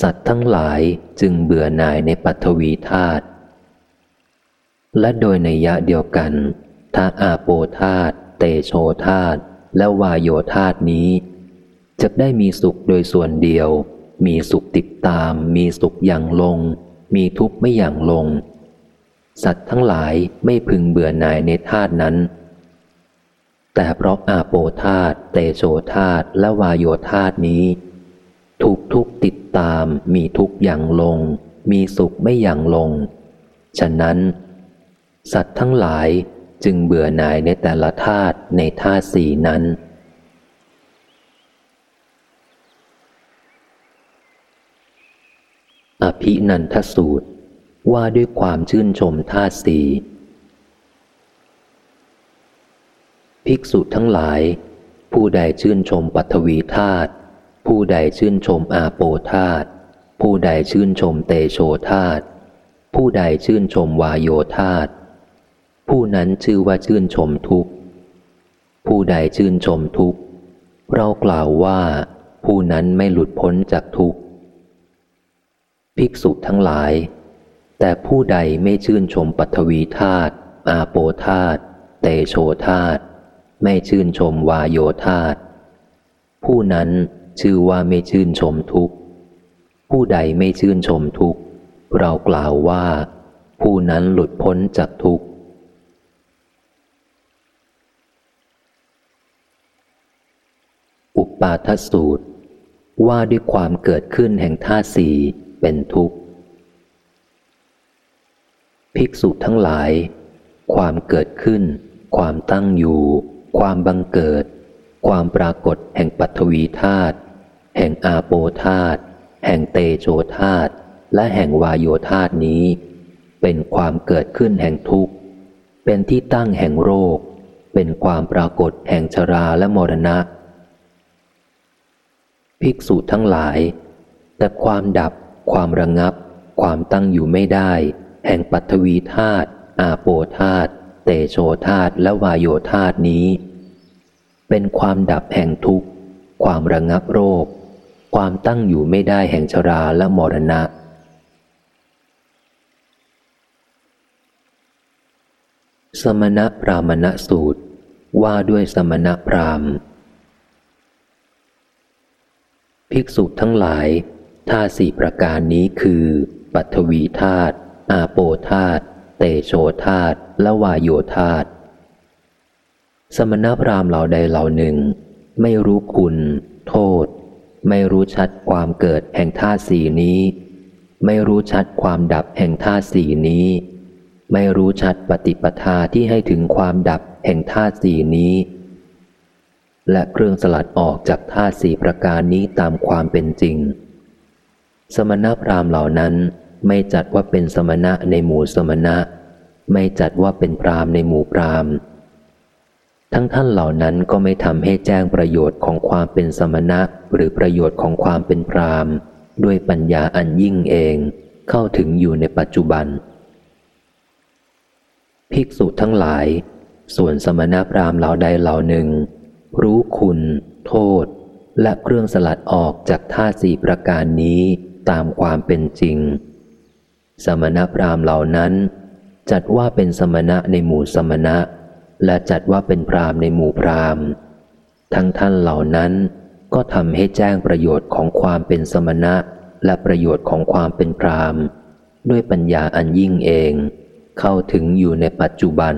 สัตว์ทั้งหลายจึงเบื่อหน่ายในปัทวีธาตุและโดยในยะเดียวกันถ้าอาโปธาตุเตโชธาตุและวายโยธาตุนี้จะได้มีสุขโดยส่วนเดียว มีสุขติดตาม มีสุขอย่างลง มีทุกข์ไม่อย่างลง สัตว์ทั้งหลายไม่พึงเบื่อหน่ายในธาตุนั้น แต่เพราะอาโปธาตเตโชธาตและวายโยธาตนี้ ถูกทุกติดตาม มีทุกอย่างลง มีสุขไม่อย่างลง ฉะนั้น สัตว์ทั้งหลายจึงเบื่อหน่ายในแต่ละธาตุในธาตุสี่นั้น อภินันทสูตร ว่าด้วยความชื่นชมธาตุสีภิกษุทั้งหลาย ผู้ใดชื่นชมปัทวีธาตุผู้ใดชื่นชมอาโปธาตุผู้ใดชื่นชมเตโชธาตุผู้ใดชื่นชมวายโยธาตุผู้นั้นชื่อว่าชื่นชมทุกผู้ใดชื่นชมทุกเรากล่าวว่า ผู้นั้นไม่หลุดพ้นจากทุก ภิกษุทั้งหลาย แต่ผู้ใดไม่ชื่นชมปัทวีธาตุอาโปธาตุเตโชธาตุไม่ชื่นชมวาโยธาตุผู้นั้นชื่อว่าไม่ชื่นชมทุกผู้ใดไม่ชื่นชมทุกเรากล่าวว่า ผู้นั้นหลุดพ้นจากทุกอุปาทสูตรว่าด้วยความเกิดขึ้นแห่งท่าสี่ เป็นทุกข์ ภิกษุทั้งหลาย ความเกิดขึ้น ความตั้งอยู่ ความบังเกิด ความปรากฏแห่งปัทวีธาตุแห่งอาโปธาตุแห่งเตโชธาตุและแห่งวายโยธาตุนี้ เป็นความเกิดขึ้นแห่งทุกข์ เป็นที่ตั้งแห่งโรค เป็นความปรากฏแห่งชราและมรณะ ภิกษุทั้งหลาย แต่ความดับ ความระงับ ความตั้งอยู่ไม่ได้ แห่งปัทวีธาตุอาโปธาตุเตโชธาตุและวายโยธาตุนี้ เป็นความดับแห่งทุกข์ ความระงับโรค ความตั้งอยู่ไม่ได้แห่งชราและมรณะสมณพรามณสูตร ว่าด้วยสมณพราหมณ์ ภิกษุทั้งหลาย ธาตุสี่ประการนี้คือ ปัทวีธาตุอาโปธาตุเตโชธาตุและวายโยธาตุสมณพราหมณ์เหล่าใดเหล่าหนึ่ง ไม่รู้คุณ โทษ ไม่รู้ชัดความเกิดแห่งธาตุสี่นี้ ไม่รู้ชัดความดับแห่งธาตุสี่นี้ ไม่รู้ชัดปฏิปทาที่ให้ถึงความดับแห่งธาตุสี่นี้ และเครื่องสลัดออกจากธาตุสี่ประการนี้ตามความเป็นจริง สมณพราหมณ์เหล่านั้นไม่จัดว่าเป็นสมณะในหมู่สมณะ ไม่จัดว่าเป็นพราหมณ์ในหมู่พราหมณ์ ทั้งท่านเหล่านั้นก็ไม่ทำให้แจ้งประโยชน์ของความเป็นสมณะหรือประโยชน์ของความเป็นพราหมณ์ ด้วยปัญญาอันยิ่งเองเข้าถึงอยู่ในปัจจุบัน ภิกษุทั้งหลาย ส่วนสมณพราหมณ์เหล่าใดเหล่าหนึ่ง รู้คุณ โทษ และเครื่องสลัดออกจากท่าสี่ประการนี้ ตามความเป็นจริง สมณพราหมณ์เหล่านั้น จัดว่าเป็นสมณะในหมู่สมณะ และจัดว่าเป็นพราหมณ์ในหมู่พราหมณ์ ทั้งท่านเหล่านั้นก็ทำให้แจ้งประโยชน์ของความเป็นสมณะ และประโยชน์ของความเป็นพราหมณ์ ด้วยปัญญาอันยิ่งเอง เข้าถึงอยู่ในปัจจุบัน